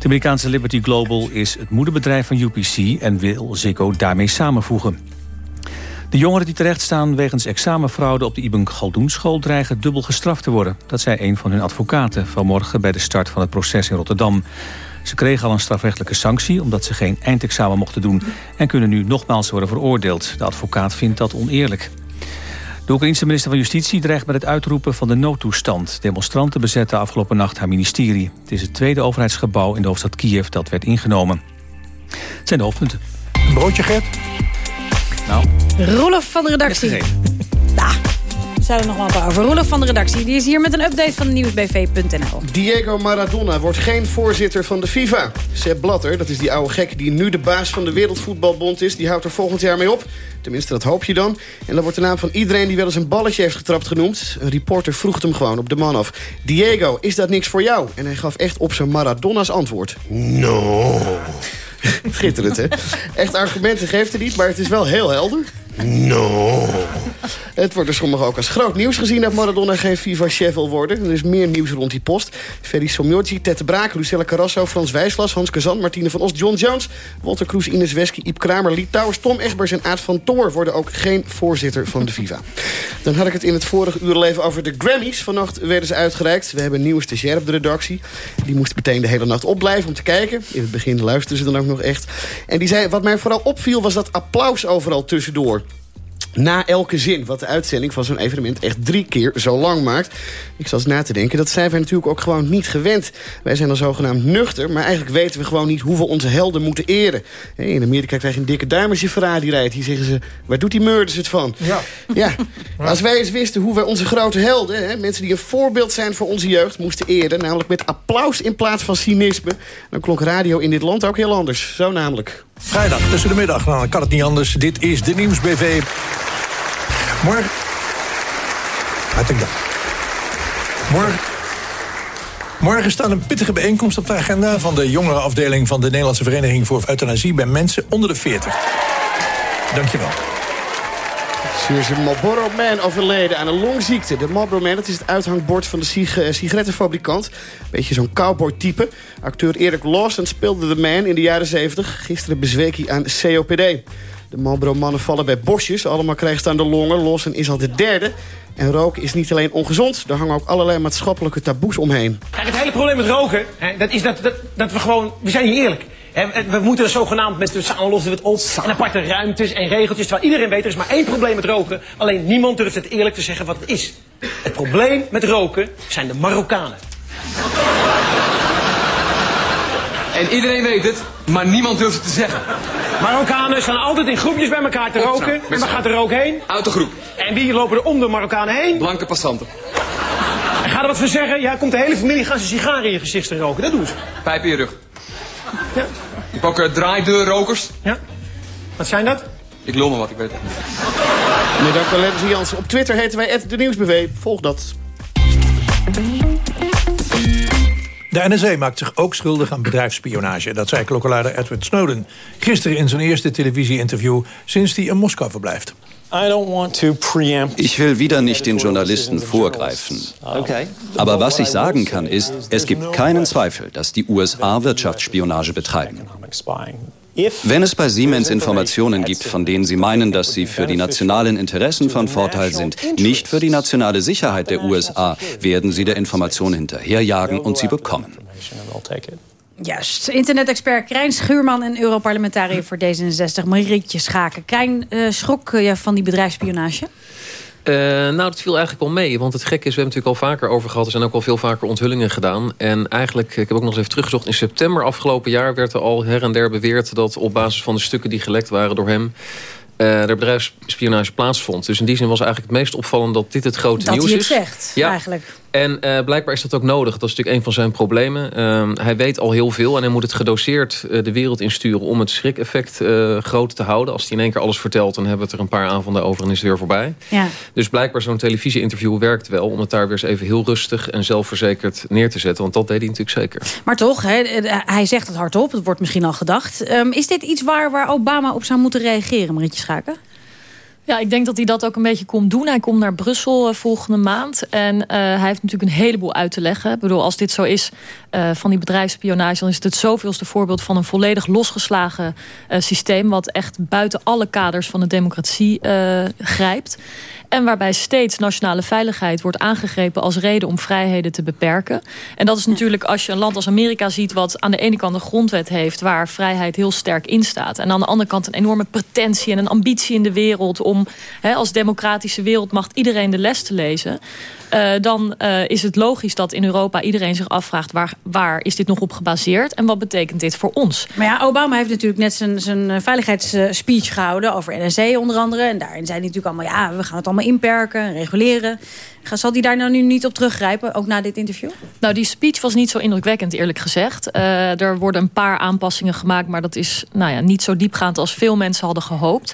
Het Amerikaanse Liberty Global is het moederbedrijf van UPC... en wil Ziggo daarmee samenvoegen. De jongeren die terechtstaan wegens examenfraude op de Ibn Galdoen school dreigen dubbel gestraft te worden. Dat zei een van hun advocaten vanmorgen bij de start van het proces in Rotterdam. Ze kregen al een strafrechtelijke sanctie omdat ze geen eindexamen mochten doen... en kunnen nu nogmaals worden veroordeeld. De advocaat vindt dat oneerlijk. De Oekraïense minister van Justitie dreigt met het uitroepen van de noodtoestand. Demonstranten bezetten afgelopen nacht haar ministerie. Het is het tweede overheidsgebouw in de hoofdstad Kiev dat werd ingenomen. Het zijn de hoofdpunten. Een broodje, Gert? Nou. Roelof van de redactie. We zijn er nog wel een paar over. Roelof van de redactie die is hier met een update van nieuwsbv.nl. Diego Maradona wordt geen voorzitter van de FIFA. Sepp Blatter, dat is die oude gek die nu de baas van de Wereldvoetbalbond is... die houdt er volgend jaar mee op. Tenminste, dat hoop je dan. En dan wordt de naam van iedereen die wel eens een balletje heeft getrapt genoemd. Een reporter vroeg hem gewoon op de man af. Diego, is dat niks voor jou? En hij gaf echt op zijn Maradona's antwoord. No. Schitterend, hè? Echt argumenten geeft hij niet, maar het is wel heel helder. No. Het wordt door sommigen ook als groot nieuws gezien... dat Maradona geen FIFA-chef wil worden. Er is meer nieuws rond die post. Ferry Somjotji, Tette Braak, Lucella Carrasso, Frans Wijslas... Hans Kazan, Martine van Os, John Jones... Walter Kroes, Ines Wesky, Iep Kramer, Liet Towers... Tom Egbers en Aad van Toor worden ook geen voorzitter van de FIFA. Dan had ik het in het vorige uur al even over de Grammys. Vannacht werden ze uitgereikt. We hebben een nieuwe stagiair op de redactie. Die moest meteen de hele nacht opblijven om te kijken. In het begin luisterden ze dan ook nog echt. En die zei, wat mij vooral opviel was dat applaus overal tussendoor na elke zin. Wat de uitzending van zo'n evenement echt drie keer zo lang maakt. Ik zat na te denken, dat zijn wij natuurlijk ook gewoon niet gewend. Wij zijn dan zogenaamd nuchter, maar eigenlijk weten we gewoon niet... hoe we onze helden moeten eren. In Amerika krijg je een dikke duim als je Ferrari rijdt. Hier zeggen ze, waar doet die Murders het van? Ja. ja. Als wij eens wisten hoe wij onze grote helden... Hè, mensen die een voorbeeld zijn voor onze jeugd, moesten eren... namelijk met applaus in plaats van cynisme... dan klonk radio in dit land ook heel anders. Zo namelijk. Vrijdag tussen de middag, nou, dan kan het niet anders. Dit is de Nieuwsbv. Morgen... Hartelijk dank. Morgen... Morgen staat een pittige bijeenkomst op de agenda... van de jongerenafdeling van de Nederlandse Vereniging voor Euthanasie... bij mensen onder de 40. Dankjewel. Hier is een Marlboro Man overleden aan een longziekte. De Marlboro Man, dat is het uithangbord van de sig sigarettenfabrikant. Beetje zo'n cowboy-type. Acteur Erik Lawson speelde de man in de jaren 70. Gisteren bezweek hij aan COPD. De Marlboro-mannen vallen bij bosjes. Allemaal krijgen ze aan de longen. Lawson is al de derde. En roken is niet alleen ongezond. Er hangen ook allerlei maatschappelijke taboes omheen. Het hele probleem met roken, dat is dat, dat, dat we gewoon... We zijn hier eerlijk. We moeten zogenaamd met de samenlossen met ons en aparte ruimtes en regeltjes. Terwijl iedereen weet, er is maar één probleem met roken. Alleen niemand durft het eerlijk te zeggen wat het is. Het probleem met roken zijn de Marokkanen. En iedereen weet het, maar niemand durft het te zeggen. Marokkanen staan altijd in groepjes bij elkaar te roken. En waar gaat er rook heen? Autogroep. En wie lopen er om de Marokkanen heen? Blanke passanten. En ga er wat van zeggen? Ja, komt de hele familie gaan ze sigaren in je gezicht te roken. Dat doen ze. Pijp in je rug. Ja. Je hebt ook uh, draaideurrokers. Ja. Wat zijn dat? Ik lul maar wat, ik weet het niet. Collega Jansen. Op Twitter heten wij de Nieuwsbv. Volg dat. De NSA maakt zich ook schuldig aan bedrijfsspionage. Dat zei klokkenluider Edward Snowden gisteren in zijn eerste televisie-interview sinds hij in Moskou verblijft. Ich will wieder nicht den Journalisten vorgreifen. Aber was ich sagen kann ist, es gibt keinen Zweifel, dass die USA Wirtschaftsspionage betreiben. Wenn es bei Siemens Informationen gibt, von denen Sie meinen, dass sie für die nationalen Interessen von Vorteil sind, nicht für die nationale Sicherheit der USA, werden Sie der Information hinterherjagen und sie bekommen. Juist. Internet-expert Krijn Schuurman en Europarlementariër voor D66 Marietje Schaken. Krijn, uh, schrok je van die bedrijfsspionage? Uh, nou, dat viel eigenlijk wel mee. Want het gekke is, we hebben het natuurlijk al vaker over gehad. Er zijn ook al veel vaker onthullingen gedaan. En eigenlijk, ik heb ook nog eens even teruggezocht... in september afgelopen jaar werd er al her en der beweerd... dat op basis van de stukken die gelekt waren door hem... Uh, er bedrijfsspionage plaatsvond. Dus in die zin was eigenlijk het meest opvallend dat dit het grote dat nieuws is. Dat hij het zegt, ja. eigenlijk. En uh, blijkbaar is dat ook nodig. Dat is natuurlijk een van zijn problemen. Uh, hij weet al heel veel en hij moet het gedoseerd uh, de wereld insturen... om het schrikeffect groot te houden. Als hij in één keer alles vertelt, dan hebben we het er een paar avonden over... en is het weer voorbij. Ja. Dus blijkbaar zo'n televisie-interview werkt wel... om het daar weer eens even heel rustig en zelfverzekerd neer te zetten. Want dat deed hij natuurlijk zeker. Maar toch, hè, hij zegt het hardop. Het wordt misschien al gedacht. Um, is dit iets waar, waar Obama op zou moeten reageren, Marietje Schaken? Ja, ik denk dat hij dat ook een beetje komt doen. Hij komt naar Brussel uh, volgende maand. En uh, hij heeft natuurlijk een heleboel uit te leggen. Ik bedoel, als dit zo is uh, van die bedrijfsspionage... dan is het het zoveelste voorbeeld van een volledig losgeslagen systeem... wat echt buiten alle kaders van de democratie grijpt. En waarbij steeds nationale veiligheid wordt aangegrepen... als reden om vrijheden te beperken. En dat is natuurlijk als je een land als Amerika ziet... wat aan de ene kant een grondwet heeft... waar vrijheid heel sterk in staat. En aan de andere kant een enorme pretentie en een ambitie in de wereld om hè, als democratische wereldmacht iedereen de les te lezen. Uh, dan uh, is het logisch dat in Europa iedereen zich afvraagt... Waar, waar is dit nog op gebaseerd en wat betekent dit voor ons? Maar ja, Obama heeft natuurlijk net zijn, zijn veiligheidsspeech gehouden... over NSC onder andere. En daarin zei hij natuurlijk allemaal... ja, we gaan het allemaal inperken, reguleren. Zal hij daar nou nu niet op teruggrijpen, ook na dit interview? Nou, die speech was niet zo indrukwekkend, eerlijk gezegd. Uh, er worden een paar aanpassingen gemaakt... maar dat is nou ja, niet zo diepgaand als veel mensen hadden gehoopt.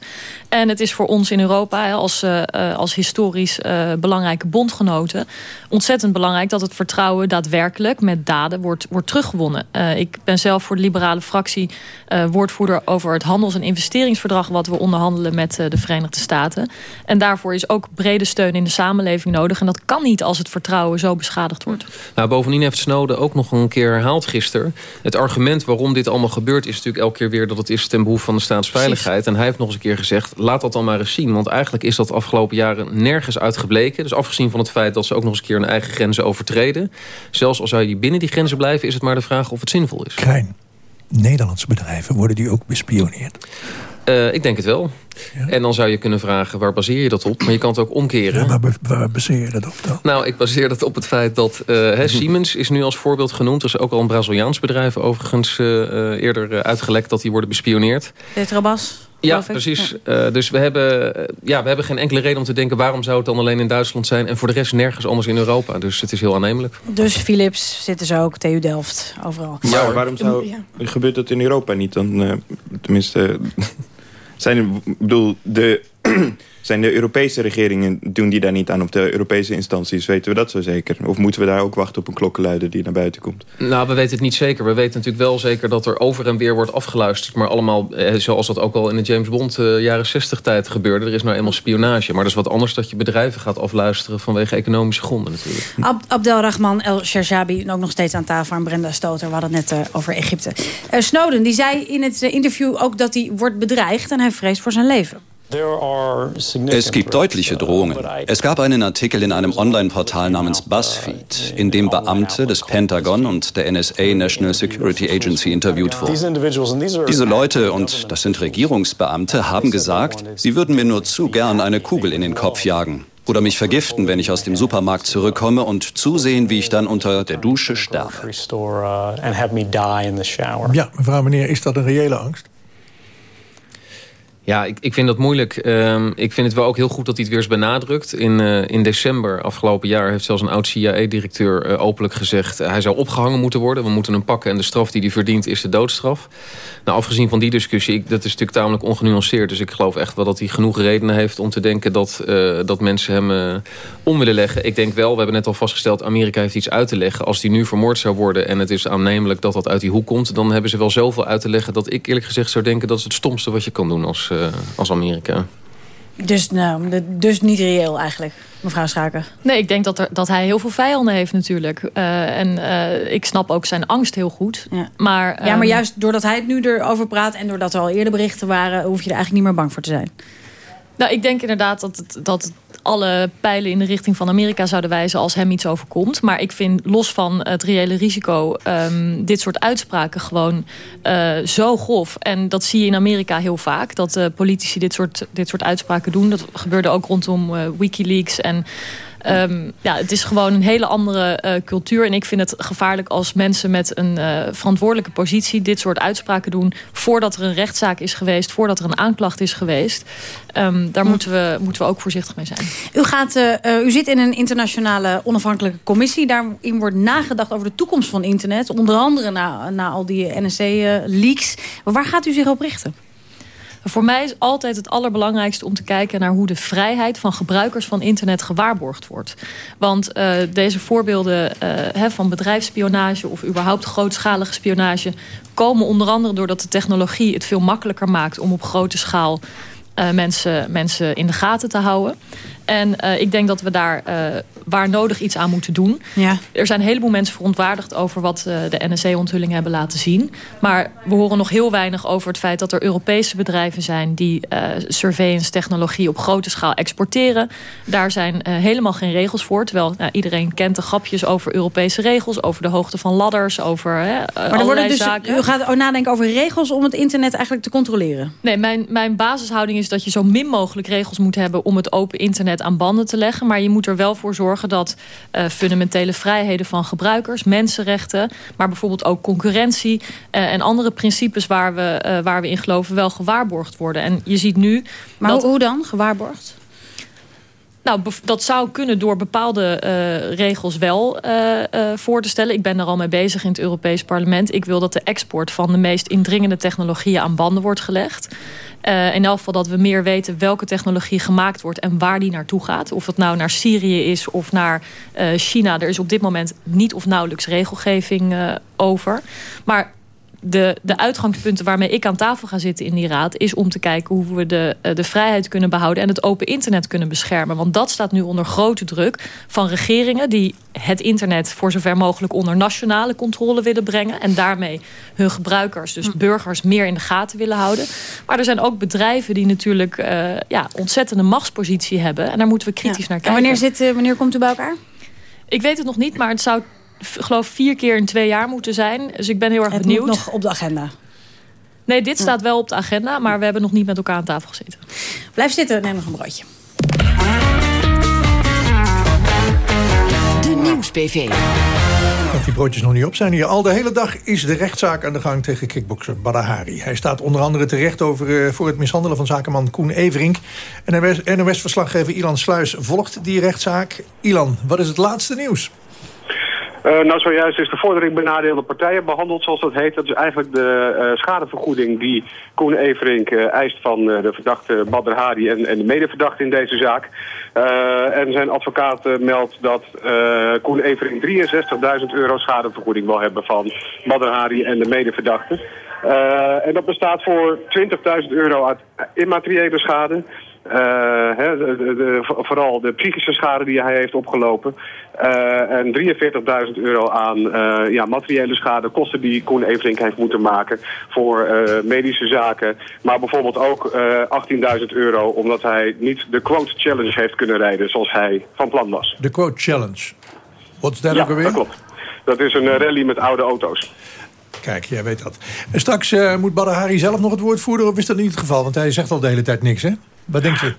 En het is voor ons in Europa, als, uh, als historisch uh, belangrijke bondgenoten... ontzettend belangrijk dat het vertrouwen daadwerkelijk met daden wordt, wordt teruggewonnen. ik ben zelf voor de liberale fractie woordvoerder over het handels- en investeringsverdrag... wat we onderhandelen met de Verenigde Staten. En daarvoor is ook brede steun in de samenleving nodig en dat kan niet als het vertrouwen zo beschadigd wordt. Nou, bovendien heeft Snowden ook nog een keer herhaald gisteren. Het argument waarom dit allemaal gebeurt is natuurlijk elke keer weer... dat het is ten behoeve van de staatsveiligheid. En hij heeft nog eens een keer gezegd, laat dat dan maar eens zien. Want eigenlijk is dat de afgelopen jaren nergens uitgebleken. Dus afgezien van het feit dat ze ook nog eens een keer hun eigen grenzen overtreden. Zelfs al zou je binnen die grenzen blijven... is het maar de vraag of het zinvol is. Krijn. Nederlandse bedrijven worden die ook bespioneerd? Uh, ik denk het wel. Ja. En dan zou je kunnen vragen, waar baseer je dat op? Maar je kan het ook omkeren. Ja, waar, waar baseer je dat op dan? Nou, ik baseer dat op het feit dat uh, Siemens is nu als voorbeeld genoemd. Er is ook al een Braziliaans bedrijf overigens uh, eerder uitgelekt... dat die worden bespioneerd. Petrobras? Ja, precies. Ja. Uh, dus we hebben, ja, we hebben geen enkele reden om te denken... waarom zou het dan alleen in Duitsland zijn... en voor de rest nergens anders in Europa. Dus het is heel aannemelijk. Dus Philips zitten ze ook, TU Delft, overal. Ja, waarom zou, ja. gebeurt dat in Europa niet dan? Uh, tenminste, zijn, ik bedoel, de zijn de Europese regeringen, doen die daar niet aan op de Europese instanties? Weten we dat zo zeker? Of moeten we daar ook wachten op een klokkenluider die naar buiten komt? Nou, we weten het niet zeker. We weten natuurlijk wel zeker dat er over en weer wordt afgeluisterd. Maar allemaal, eh, zoals dat ook al in de James Bond uh, jaren 60 tijd gebeurde. Er is nou eenmaal spionage. Maar dat is wat anders dat je bedrijven gaat afluisteren vanwege economische gronden natuurlijk. Ab Abdelrahman El Sharshabi, ook nog steeds aan tafel. En Brenda Stoter, we hadden het net uh, over Egypte. Uh, Snowden, die zei in het interview ook dat hij wordt bedreigd. En hij vreest voor zijn leven. Es gibt deutliche Drohungen. Es gab einen Artikel in einem Online-Portal namens BuzzFeed, in dem Beamte des Pentagon und der NSA National Security Agency interviewt wurden. Diese Leute, und das sind Regierungsbeamte, haben gesagt, sie würden mir nur zu gern eine Kugel in den Kopf jagen. Oder mich vergiften, wenn ich aus dem Supermarkt zurückkomme und zusehen, wie ich dann unter der Dusche sterbe. Ja, mevrouw meneer, is dat een reële angst? Ja, ik, ik vind dat moeilijk. Um, ik vind het wel ook heel goed dat hij het weer eens benadrukt. In, uh, in december afgelopen jaar heeft zelfs een oud CIA-directeur uh, openlijk gezegd... Uh, hij zou opgehangen moeten worden. We moeten hem pakken en de straf die hij verdient is de doodstraf. Nou, afgezien van die discussie, ik, dat is natuurlijk tamelijk ongenuanceerd. Dus ik geloof echt wel dat hij genoeg redenen heeft om te denken... dat, dat mensen hem om willen leggen. Ik denk wel, we hebben net al vastgesteld... Amerika heeft iets uit te leggen. Als hij nu vermoord zou worden en het is aannemelijk dat dat uit die hoek komt... dan hebben ze wel zoveel uit te leggen dat ik eerlijk gezegd zou denken... dat is het stomste wat je kan doen als als Amerika. Dus, nou, dus niet reëel eigenlijk, mevrouw Schaken. Nee, ik denk dat, er, dat hij heel veel vijanden heeft natuurlijk. Uh, en uh, ik snap ook zijn angst heel goed. Ja. Maar, ja, maar juist doordat hij het nu erover praat... en doordat er al eerder berichten waren... hoef je er eigenlijk niet meer bang voor te zijn. Nou, ik denk inderdaad dat, het, dat alle pijlen in de richting van Amerika zouden wijzen als hem iets overkomt. Maar ik vind los van het reële risico um, dit soort uitspraken gewoon uh, zo grof. En dat zie je in Amerika heel vaak. Dat uh, politici dit soort, dit soort uitspraken doen. Dat gebeurde ook rondom uh, Wikileaks en... Um, ja, het is gewoon een hele andere uh, cultuur. En ik vind het gevaarlijk als mensen met een uh, verantwoordelijke positie... dit soort uitspraken doen voordat er een rechtszaak is geweest... voordat er een aanklacht is geweest. Um, daar hm. moeten, we, moeten we ook voorzichtig mee zijn. U, gaat, uh, u zit in een internationale onafhankelijke commissie. Daarin wordt nagedacht over de toekomst van internet. Onder andere na, na al die NSC-leaks. waar gaat u zich op richten? Voor mij is altijd het allerbelangrijkste om te kijken naar hoe de vrijheid van gebruikers van internet gewaarborgd wordt. Want uh, deze voorbeelden he, van bedrijfsspionage of überhaupt grootschalige spionage komen onder andere doordat de technologie het veel makkelijker maakt om op grote schaal uh, mensen, mensen in de gaten te houden. En uh, ik denk dat we daar uh, waar nodig iets aan moeten doen. Ja. Er zijn een heleboel mensen verontwaardigd over wat uh, de NSC-onthullingen hebben laten zien. Maar we horen nog heel weinig over het feit dat er Europese bedrijven zijn die surveillance technologie op grote schaal exporteren. Daar zijn helemaal geen regels voor. Terwijl nou, iedereen kent de grapjes over Europese regels, over de hoogte van ladders, over hè, maar worden dus, zaken. U gaat ook nadenken over regels om het internet eigenlijk te controleren? Nee, mijn, mijn basishouding is dat je zo min mogelijk regels moet hebben om het open internet aan banden te leggen. Maar je moet er wel voor zorgen dat uh, fundamentele vrijheden van gebruikers, mensenrechten, maar bijvoorbeeld ook concurrentie uh, en andere principes waar we, uh, waar we in geloven wel gewaarborgd worden. En je ziet nu. Maar dat, hoe dan? Gewaarborgd? Nou, dat zou kunnen door bepaalde uh, regels wel uh, uh, voor te stellen. Ik ben er al mee bezig in het Europees Parlement. Ik wil dat de export van de meest indringende technologieën aan banden wordt gelegd. In elk geval dat we meer weten welke technologie gemaakt wordt en waar die naartoe gaat. Of het nou naar Syrië is of naar China. Er is op dit moment niet of nauwelijks regelgeving over. Maar de, de uitgangspunten waarmee ik aan tafel ga zitten in die raad... is om te kijken hoe we de, de vrijheid kunnen behouden... en het open internet kunnen beschermen. Want dat staat nu onder grote druk van regeringen... die het internet voor zover mogelijk onder nationale controle willen brengen... en daarmee hun gebruikers, dus burgers, meer in de gaten willen houden. Maar er zijn ook bedrijven die natuurlijk uh, ja, ontzettende machtspositie hebben... en daar moeten we kritisch ja. naar kijken. En wanneer, zit, wanneer komt u bij elkaar? Ik weet het nog niet, maar het zou geloof vier keer in twee jaar moeten zijn. Dus ik ben heel erg het benieuwd. Het nog op de agenda. Nee, dit staat wel op de agenda, maar we hebben nog niet met elkaar aan tafel gezeten. Blijf zitten, neem nog een broodje. De Nieuws-PV. Dat die broodjes nog niet op zijn hier. Al de hele dag is de rechtszaak aan de gang tegen kickbokser Badahari. Hij staat onder andere terecht over, uh, voor het mishandelen van zakenman Koen Everink. En NOS-verslaggever Ilan Sluis volgt die rechtszaak. Ilan, wat is het laatste nieuws? Uh, nou, zojuist is de vordering benadeelde partijen behandeld, zoals dat heet. Dat is eigenlijk de uh, schadevergoeding die Koen Everink uh, eist van de verdachte Badr Hari en, en de medeverdachte in deze zaak. en zijn advocaat meldt dat Koen Everink 63.000 euro schadevergoeding wil hebben van Badr Hari en de medeverdachte. en dat bestaat voor 20.000 euro uit immateriële schade. He, de, de, de, vooral de psychische schade die hij heeft opgelopen. Uh, en 43.000 euro aan uh, ja, materiële schade, kosten die Koen Everink heeft moeten maken voor medische zaken. Maar bijvoorbeeld ook 18.000 euro omdat hij niet de quote challenge heeft kunnen rijden zoals hij van plan was. De quote challenge. Wat is dat ja, ook alweer? dat klopt. Dat is een rally met oude auto's. Kijk, jij weet dat. En straks uh, moet Badr Hari zelf nog het woord voeren, of is dat niet het geval? Want hij zegt al de hele tijd niks, hè? Wat denk je?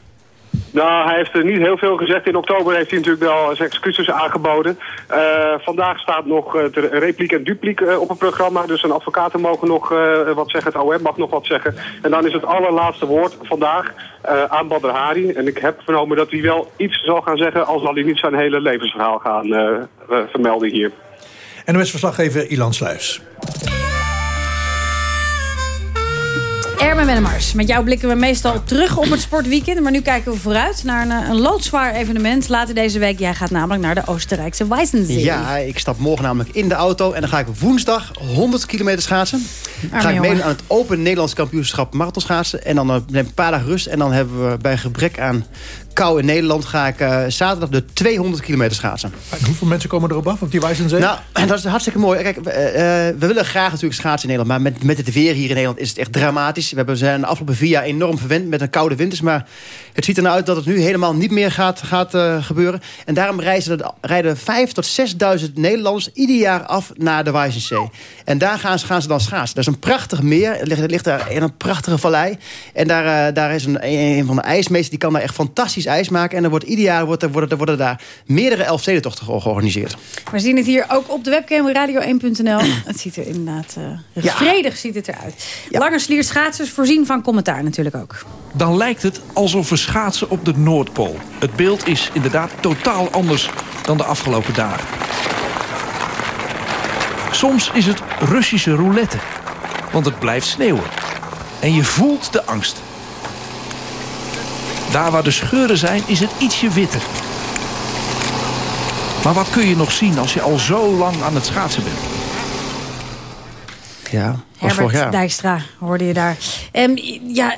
Nou, hij heeft er niet heel veel gezegd. In oktober heeft hij natuurlijk wel zijn excuses aangeboden. Uh, vandaag staat nog uh, de repliek en dupliek uh, op het programma. Dus zijn advocaten mogen nog wat zeggen. Het OM mag nog wat zeggen. En dan is het allerlaatste woord vandaag aan Badr Hari. En ik heb vernomen dat hij wel iets zal gaan zeggen... al zal hij niet zijn hele levensverhaal gaan vermelden hier. NOS-verslaggever Ilan Sluis. Erben Wennemars, met jou blikken we meestal terug op het sportweekend. Maar nu kijken we vooruit naar een, een loodzwaar evenement. Later deze week, jij gaat namelijk naar de Oostenrijkse Weissensee. Ja, ik stap morgen namelijk in de auto. En dan ga ik woensdag 100 kilometer schaatsen. Ga ik meedoen aan het Open Nederlands kampioenschap marathonschaatsen. En dan ik een paar dagen rust. En dan hebben we bij gebrek aan kou in Nederland... ga ik uh, zaterdag de 200 kilometer schaatsen. En hoeveel mensen komen erop af op die Weissensee? Nou, dat is hartstikke mooi. Kijk, uh, we willen graag natuurlijk schaatsen in Nederland. Maar met, met het weer hier in Nederland is het echt dramatisch. We hebben, zijn de afgelopen vier jaar enorm verwend met een koude winters. Maar het ziet er nou uit dat het nu helemaal niet meer gaat, gaat uh, gebeuren. En daarom reizen er, rijden 5.000 tot 6.000 Nederlanders ieder jaar af naar de Weissensee. En daar gaan ze, gaan ze dan schaatsen. Dat is een prachtig meer. Het ligt, het ligt daar in een prachtige vallei. En daar, uh, daar is een, een van de ijsmeesters... die kan daar echt fantastisch ijs maken. En er wordt ieder jaar wordt er, worden, er worden daar meerdere elfstedentochten georganiseerd. We zien het hier ook op de webcam radio1.nl. het ziet er inderdaad uh, ja. vredig ziet het eruit. Ja. Lange slier schaatsers voorzien van commentaar natuurlijk ook. Dan lijkt het alsof we schaatsen op de Noordpool. Het beeld is inderdaad totaal anders dan de afgelopen dagen. Soms is het Russische roulette, want het blijft sneeuwen. En je voelt de angst. Daar waar de scheuren zijn, is het ietsje witter. Maar wat kun je nog zien als je al zo lang aan het schaatsen bent? Ja, Herbert. Dijkstra hoorde je daar. Ehm, ja,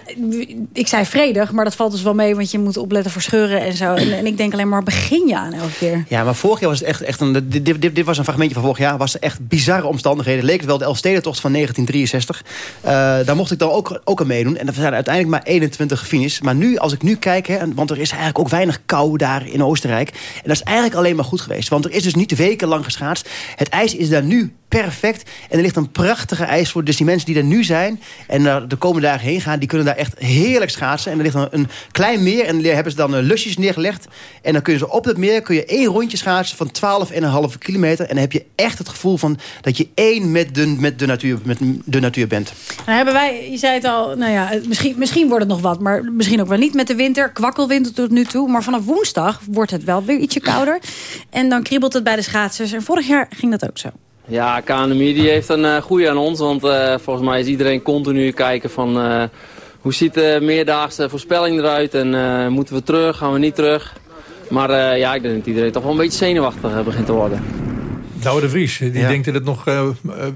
ik zei vredig, maar dat valt dus wel mee... want je moet opletten voor scheuren en zo. En, en ik denk alleen maar, begin je aan elke keer? Ja, maar vorig jaar was het echt, echt een, dit, dit, dit was een fragmentje van vorig jaar. Was echt bizarre omstandigheden. Leek het wel de Elfstedentocht van 1963. Eh, daar mocht ik dan ook, ook aan meedoen. En er zijn uiteindelijk maar 21 gefinished. Maar nu, als ik nu kijk, hè, want er is eigenlijk ook weinig kou daar in Oostenrijk. En dat is eigenlijk alleen maar goed geweest. Want er is dus niet wekenlang geschaatst. Het ijs is daar nu perfect. En er ligt een prachtige ijsvloer. Dus die mensen die er nu zijn en er de komende dagen heen gaan... die kunnen daar echt heerlijk schaatsen. En er ligt een, klein meer en hebben ze dan eh, lusjes neergelegd. En dan kun je ze op dat meer kun je één rondje schaatsen van 12,5 kilometer. En dan heb je echt het gevoel van dat je één met de, met de, natuur, met de natuur bent. Nou hebben wij, je zei het al, nou ja, misschien, misschien wordt het nog wat... maar misschien ook wel niet met de winter. Kwakkelwinter tot nu toe. Maar vanaf woensdag wordt het wel weer ietsje kouder. En dan kriebelt het bij de schaatsers. En vorig jaar ging dat ook zo. Ja, KNMI die heeft een eh goede aan ons. Want eh, volgens mij is iedereen continu kijken van... eh, hoe ziet de meerdaagse voorspelling eruit? En moeten we terug? Gaan we niet terug? Maar ja, ik denk dat iedereen toch wel een beetje zenuwachtig begint te worden. Douwe de Vries, die Ja. denkt dat het nog eh, eh,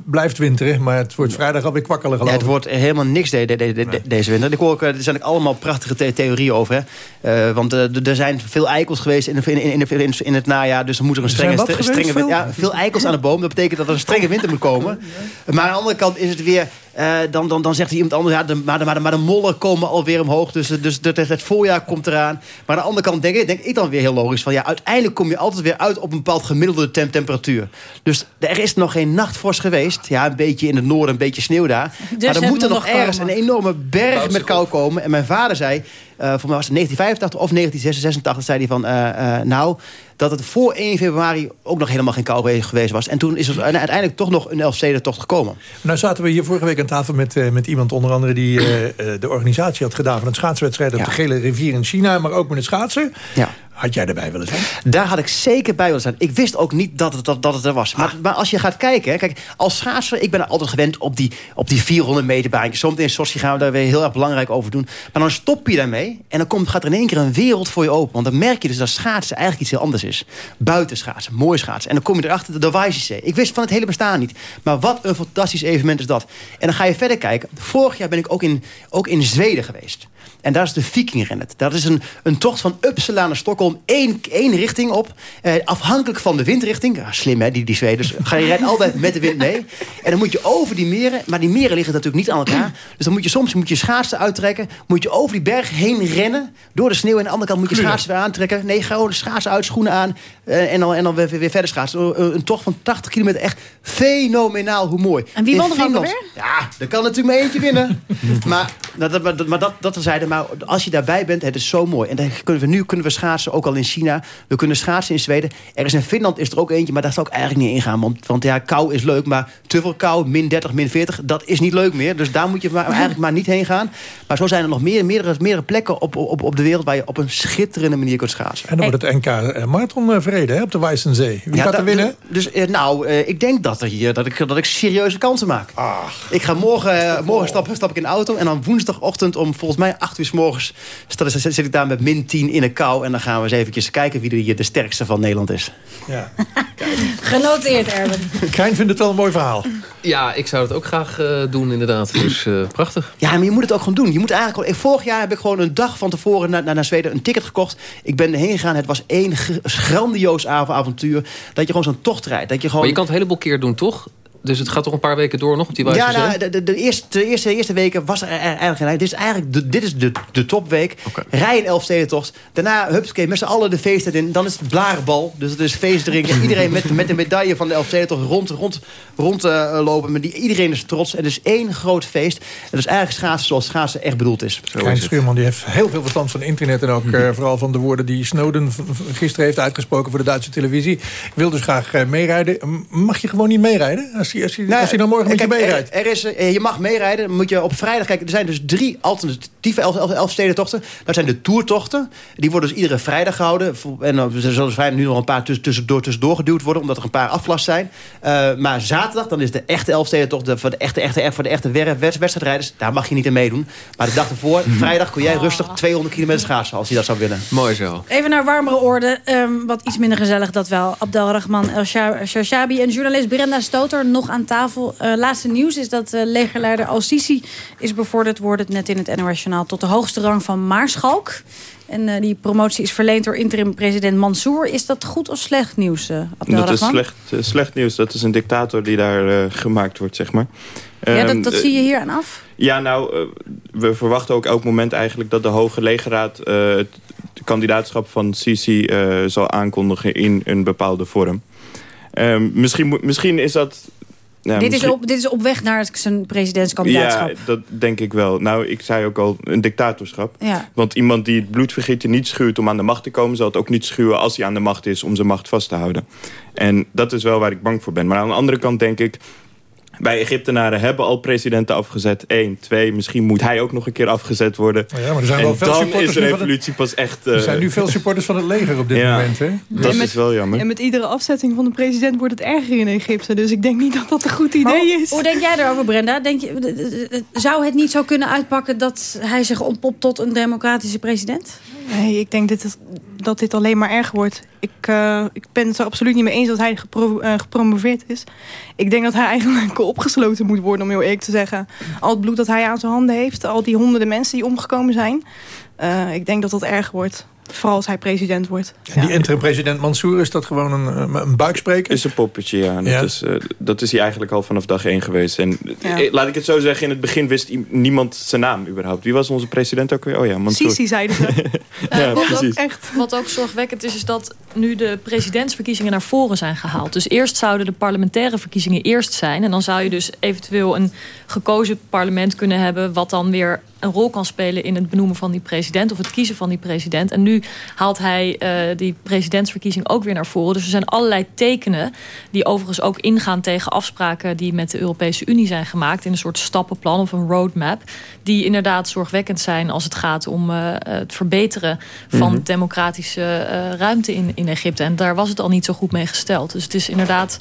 blijft winteren. Maar het wordt vrijdag alweer kwakkelen geloof Ja, het wordt helemaal niks de, de, de, de- deze winter. Ik hoor ook, eh, er zijn ook allemaal prachtige the- theorieën over. Hè. Want er zijn veel eikels geweest in, in, in, in, het najaar. Dus er moet er een strenge, strenge winter. Ja, veel eikels aan de boom. Dat betekent dat er een strenge winter moet komen. Maar aan de andere kant is het weer... eh, dan, dan, dan zegt iemand anders, ja, de, maar, de, maar, de, maar de mollen komen alweer omhoog. Dus, dus het, het voorjaar komt eraan. Maar aan de andere kant denk ik, denk ik dan weer heel logisch van... ja, uiteindelijk kom je altijd weer uit op een bepaald gemiddelde tem- temperatuur. Dus er is nog geen nachtvorst geweest. Ja, een beetje in het noorden, een beetje sneeuw daar. maar het er moet er nog ergens komen. een enorme berg met kou komen. En mijn vader zei, eh voor mij was het 1985 of 1986, zei hij van... eh, eh, nou, dat het voor 1 februari ook nog helemaal geen kou geweest was. En toen is er uiteindelijk toch nog een Elfstedentocht gekomen. Nou zaten we hier vorige week aan tafel met, eh, met iemand onder andere... die eh, eh, de organisatie had gedaan van het schaatswedstrijd... op de Gele Rivier in China, maar ook met het schaatsen. Ja. Had jij erbij willen zijn? Daar had ik zeker bij willen zijn. Ik wist ook niet dat het, dat, dat het er was. Maar, maar als je gaat kijken... Kijk, als schaatser, ik ben er altijd gewend op die, op die 400 meter baantjes. Zometeen in Sochi gaan we daar weer heel erg belangrijk over doen. Maar dan stop je daarmee en dan komt, gaat er in één keer een wereld voor je open. Want dan merk je dus dat schaatsen eigenlijk iets heel anders is. Buiten schaatsen, mooi schaatsen. En dan kom je erachter, de Weissensee. Ik wist van het hele bestaan niet. Maar wat een fantastisch evenement is dat. En dan ga je verder kijken. Vorig jaar ben ik ook in, ook in Zweden geweest. En daar is de Vikingrennet. Dat is een, een tocht van Uppsala naar Stockholm. Één, één richting op. Eh, afhankelijk van de windrichting. Ja, slim hè, die, die Zweden. Ga je rijdt altijd met de wind mee. En dan moet je over die meren. Maar die meren liggen natuurlijk niet aan elkaar. Dus dan moet je soms moet je schaatsen uittrekken. Moet je over die berg heen rennen. Door de sneeuw. En aan de andere kant moet je schaatsen weer aantrekken. Nee, gewoon schaatsen uit, schoenen aan. eh, en dan, en dan weer, weer verder schaatsen. Een, een tocht van 80 kilometer. Echt fenomenaal hoe mooi. En wie won er Finland- alweer? Ja, er kan natuurlijk maar eentje winnen. maar dat, dat, maar dat, maar dat, dat terzijde. Maar als je daarbij bent, het is zo mooi. En dan kunnen we, nu kunnen we schaatsen, ook al in China. We kunnen schaatsen in Zweden. Er is in Finland is er ook eentje, maar daar zou ik eigenlijk niet in gaan. Want, want ja, kou is leuk, maar te veel kou, min 30, min 40, dat is niet leuk meer. Dus daar moet je maar, eigenlijk maar niet heen gaan. Maar zo zijn er nog meer, meerdere, meerdere plekken op, op, op de wereld... waar je op een schitterende manier kunt schaatsen. En dan wordt het NK eh, marathon eh, verreden hè, op de Weissensee. Wie Ja, gaat er winnen? Dus eh, nou, ik denk dat, er hier, dat, ik, dat ik serieuze kansen maak. Ik ga morgen, morgen stap, stap ik in de auto. En dan woensdagochtend om volgens mij 8 uur s morgens... zit zit ik daar met min 10 in een kou. En dan gaan we eens eventjes kijken wie er hier de sterkste van Nederland is. Ja. Genoteerd, Erwin. Krijn vindt het wel een mooi verhaal. Ja, ik zou het ook graag eh, doen inderdaad. Dus eh, prachtig. Ja, maar je moet het ook gewoon doen. Je moet eigenlijk, ik- vorig jaar heb ik gewoon een dag van tevoren naar, naar, naar Zweden een ticket gekocht. Ik ben erheen gegaan. Het was één grandioos av- avontuur. Dat je gewoon zo'n tocht rijdt. Dat je gewoon... Maar je kan het een heleboel keer doen, toch? Dus het gaat toch een paar weken door nog op die Ja, wijze? nou, de, de, de eerste, de, eerste, eerste weken was er eigenlijk geen... Dit is eigenlijk de, dit is de, de topweek. Rij een Elfstedentocht. Daarna, hupsakee, met z'n allen de feesten in. Dan is het blarenbal. Dus het is feest drinken. Iedereen met, met de medaille van de Elfstedentocht rond, rond, rond eh, lopen. Maar die, iedereen is trots. Het is één groot feest. En dat is eigenlijk schaatsen zoals schaatsen echt bedoeld is. Krijn Schuurman die heeft heel veel verstand van internet... en ook eh, vooral van de woorden die Snowden gisteren heeft uitgesproken... voor de Duitse televisie. Ik wil dus graag eh, meerijden. Mag je gewoon niet meerijden? Als hij, als hij, als hij dan morgen met je kijk, meerijdt? Er, er is, eh, je mag meerijden. Dan moet je op vrijdag... Kijk, er zijn dus drie alternatieve elf, elf, elfstedentochten. Dat zijn de toertochten. Die worden dus iedere vrijdag gehouden. En dan zullen er vrijdag nu nog een paar tuss- tussendoor, tussendoor geduwd worden... omdat er een paar afgelast zijn. Eh, maar zaterdag, dan is de echte elfstedentocht... De, voor, de echte, echte, voor de echte wedstrijdrijders. Daar mag je niet aan meedoen. Maar de dag ervoor, vrijdag, kun jij rustig 200 kilometer schaatsen... als je dat zou willen. Mooi zo. Even naar warmere orde. Ehm, wat iets minder gezellig dat wel. Abdelrahman El Shabi en journalist Brenda Stoter nog aan tafel. Uh, laatste nieuws is dat uh, legerleider Al-Sisi is bevorderd... wordt net in het NOS tot de hoogste rang van Maarschalk. En uh, die promotie is verleend door interim-president Mansour. Is dat goed of slecht nieuws, uh, Dat is slecht, slecht nieuws. Dat is een dictator die daar gemaakt wordt, zeg maar. Ja, dat, dat zie je hier aan af? Ja, nou, we verwachten ook elk moment eigenlijk... dat de Hoge Legerraad het kandidaatschap van Sisi zal aankondigen in een bepaalde vorm. Um, misschien, misschien is dat... Dit, is op, dit is op weg naar zijn presidentskandidaatschap. Ja, dat denk ik wel. Nou, ik zei ook al, een dictatorschap. Ja. Want iemand die het bloedvergieten niet schuurt om aan de macht te komen... zal het ook niet schuwen als hij aan de macht is om zijn macht vast te houden. En dat is wel waar ik bang voor ben. Maar aan de andere kant denk ik... Wij Egyptenaren hebben al presidenten afgezet. Eén, twee, misschien moet hij ook nog een keer afgezet worden. Oh ja, maar er zijn en wel veel dan is de revolutie pas echt... Er zijn nu veel supporters van het leger op dit moment. Hè? Dat is wel jammer. En met iedere afzetting van de president wordt het erger in Egypte. Dus ik denk niet dat dat een goed idee is. Hoe denk jij erover, Brenda? Denk je, zou het niet zo kunnen uitpakken dat hij zich ontpopt tot een democratische president? Nee, ik denk dat, dat dit alleen maar erger wordt. Ik, uh, ik ben het er absoluut niet mee eens dat hij uh, gepromoveerd is. Ik denk dat hij eigenlijk opgesloten moet worden, om heel eerlijk te zeggen. Al het bloed dat hij aan zijn handen heeft, al die honderden mensen die omgekomen zijn. Uh, ik denk dat dat erger wordt. Vooral als hij president wordt. En die interim-president Mansour, is dat gewoon een, een buikspreker? Is een poppetje, ja. Dat, Is, uh, dat is hij eigenlijk al vanaf dag één geweest. En eh, laat ik het zo zeggen, in het begin wist niemand zijn naam überhaupt. Wie was onze president ook weer? Oh ja, Mansour. Sisi zeiden ze. ja, wat, precies. Ook echt, wat ook zorgwekkend is, is dat nu de presidentsverkiezingen naar voren zijn gehaald. Dus eerst zouden de parlementaire verkiezingen eerst zijn. En dan zou je dus eventueel een gekozen parlement kunnen hebben... wat dan weer een rol kan spelen in het benoemen van die president... of het kiezen van die president. En nu haalt hij uh, die presidentsverkiezing ook weer naar voren. Dus er zijn allerlei tekenen die overigens ook ingaan tegen afspraken... die met de Europese Unie zijn gemaakt in een soort stappenplan of een roadmap... die inderdaad zorgwekkend zijn als het gaat om uh, het verbeteren... van mm democratische uh, ruimte in, in Egypte. En daar was het al niet zo goed mee gesteld. Dus het is inderdaad...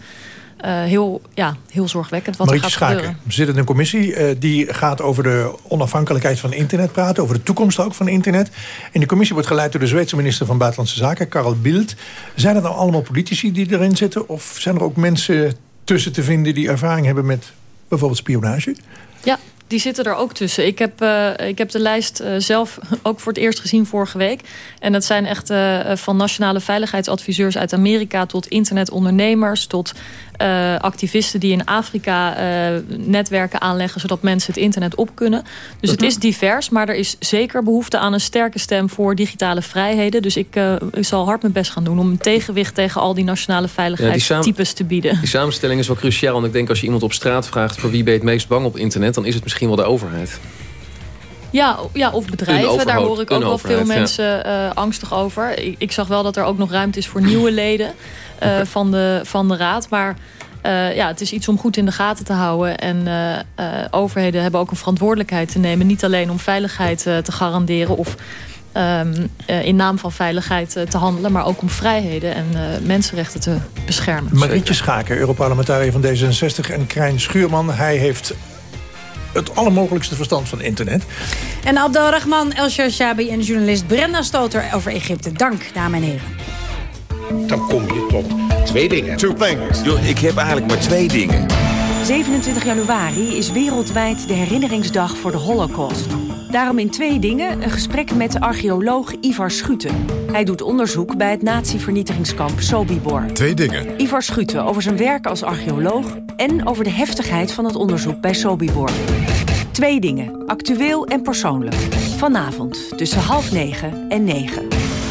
Uh, heel, ja, heel zorgwekkend wat Marietje er gaat Schaken, gebeuren. In een commissie uh, die gaat over de onafhankelijkheid van internet praten. Over de toekomst ook van internet. En die commissie wordt geleid door de Zweedse minister van Buitenlandse Zaken, Karel Bildt. Zijn er nou allemaal politici die erin zitten? Of zijn er ook mensen tussen te vinden die ervaring hebben met bijvoorbeeld spionage? Ja, die zitten er ook tussen. Ik heb, uh, ik heb de lijst uh, zelf ook voor het eerst gezien vorige week. En dat zijn echt uh, van nationale veiligheidsadviseurs uit Amerika... tot internetondernemers, tot activisten die in Afrika netwerken aanleggen... zodat mensen het internet op kunnen. Dus het is divers, maar er is zeker behoefte aan een sterke stem... voor digitale vrijheden. Dus ik, ik zal hard mijn best gaan doen om een tegenwicht... tegen al die nationale veiligheidstypes ja, te bieden. Die samenstelling is wel cruciaal. Want ik denk als je iemand op straat vraagt... voor wie ben je het meest bang op internet... dan is het misschien wel de overheid. Ja, ja, of bedrijven. Daar hoor ik ook wel veel mensen ja. uh, angstig over. Ik, ik, zag wel dat er ook nog ruimte is voor nieuwe leden uh, van, de, van de raad. Maar uh, ja, het is iets om goed in de gaten te houden. En overheden hebben ook een verantwoordelijkheid te nemen. Niet alleen om veiligheid te garanderen of um, in naam van veiligheid te handelen. Maar ook om vrijheden en mensenrechten te beschermen. Marietje Schaken, Europarlementariër van D66 en Krijn Schuurman. Hij heeft het allermogelijkste verstand van internet. En Abdelrahman El Shabi en journalist Brenda Stoter over Egypte. Dank, dames en heren. Dan kom je tot twee dingen. Two things. Yo, ik heb eigenlijk maar twee dingen. 27 januari is wereldwijd de herinneringsdag voor de Holocaust. Daarom in twee dingen een gesprek met archeoloog Ivar Schuten. Hij doet onderzoek bij het nazi-vernietigingskamp Sobibor. Twee dingen. Ivar Schuten over zijn werk als archeoloog... en over de heftigheid van het onderzoek bij Sobibor. Twee dingen, actueel en persoonlijk. Vanavond tussen half negen en negen.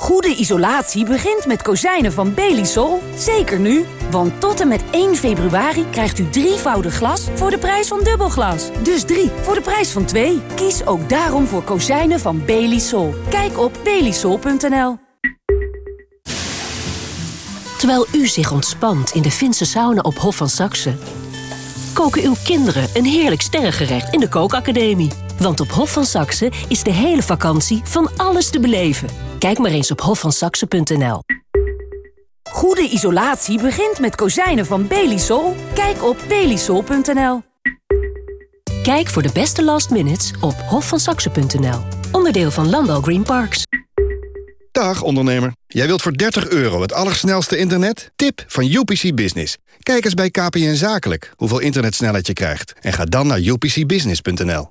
Goede isolatie begint met kozijnen van Belisol. Zeker nu, want tot en met 1 februari krijgt u drievoudig glas voor de prijs van dubbelglas. Dus drie voor de prijs van twee. Kies ook daarom voor kozijnen van Belisol. Kijk op belisol.nl. Terwijl u zich ontspant in de Finse sauna op Hof van Saxe... koken uw kinderen een heerlijk sterrengerecht in de kookacademie. Want op Hof van Saxe is de hele vakantie van alles te beleven. Kijk maar eens op hofvansaxe.nl. Goede isolatie begint met kozijnen van Belisol. Kijk op belisol.nl. Kijk voor de beste last minutes op hofvansaxe.nl. Onderdeel van Landal Green Parks. Dag ondernemer. Jij wilt voor 30 euro het allersnelste internet? Tip van UPC Business. Kijk eens bij KPN Zakelijk hoeveel internetsnelheid je krijgt. En ga dan naar upcbusiness.nl.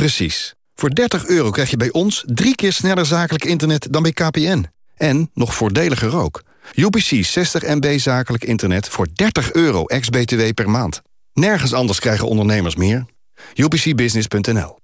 Precies. Voor 30 euro krijg je bij ons drie keer sneller zakelijk internet dan bij KPN. En nog voordeliger ook. UPC 60 MB zakelijk internet voor 30 euro ex-BTW per maand. Nergens anders krijgen ondernemers meer. UPCbusiness.nl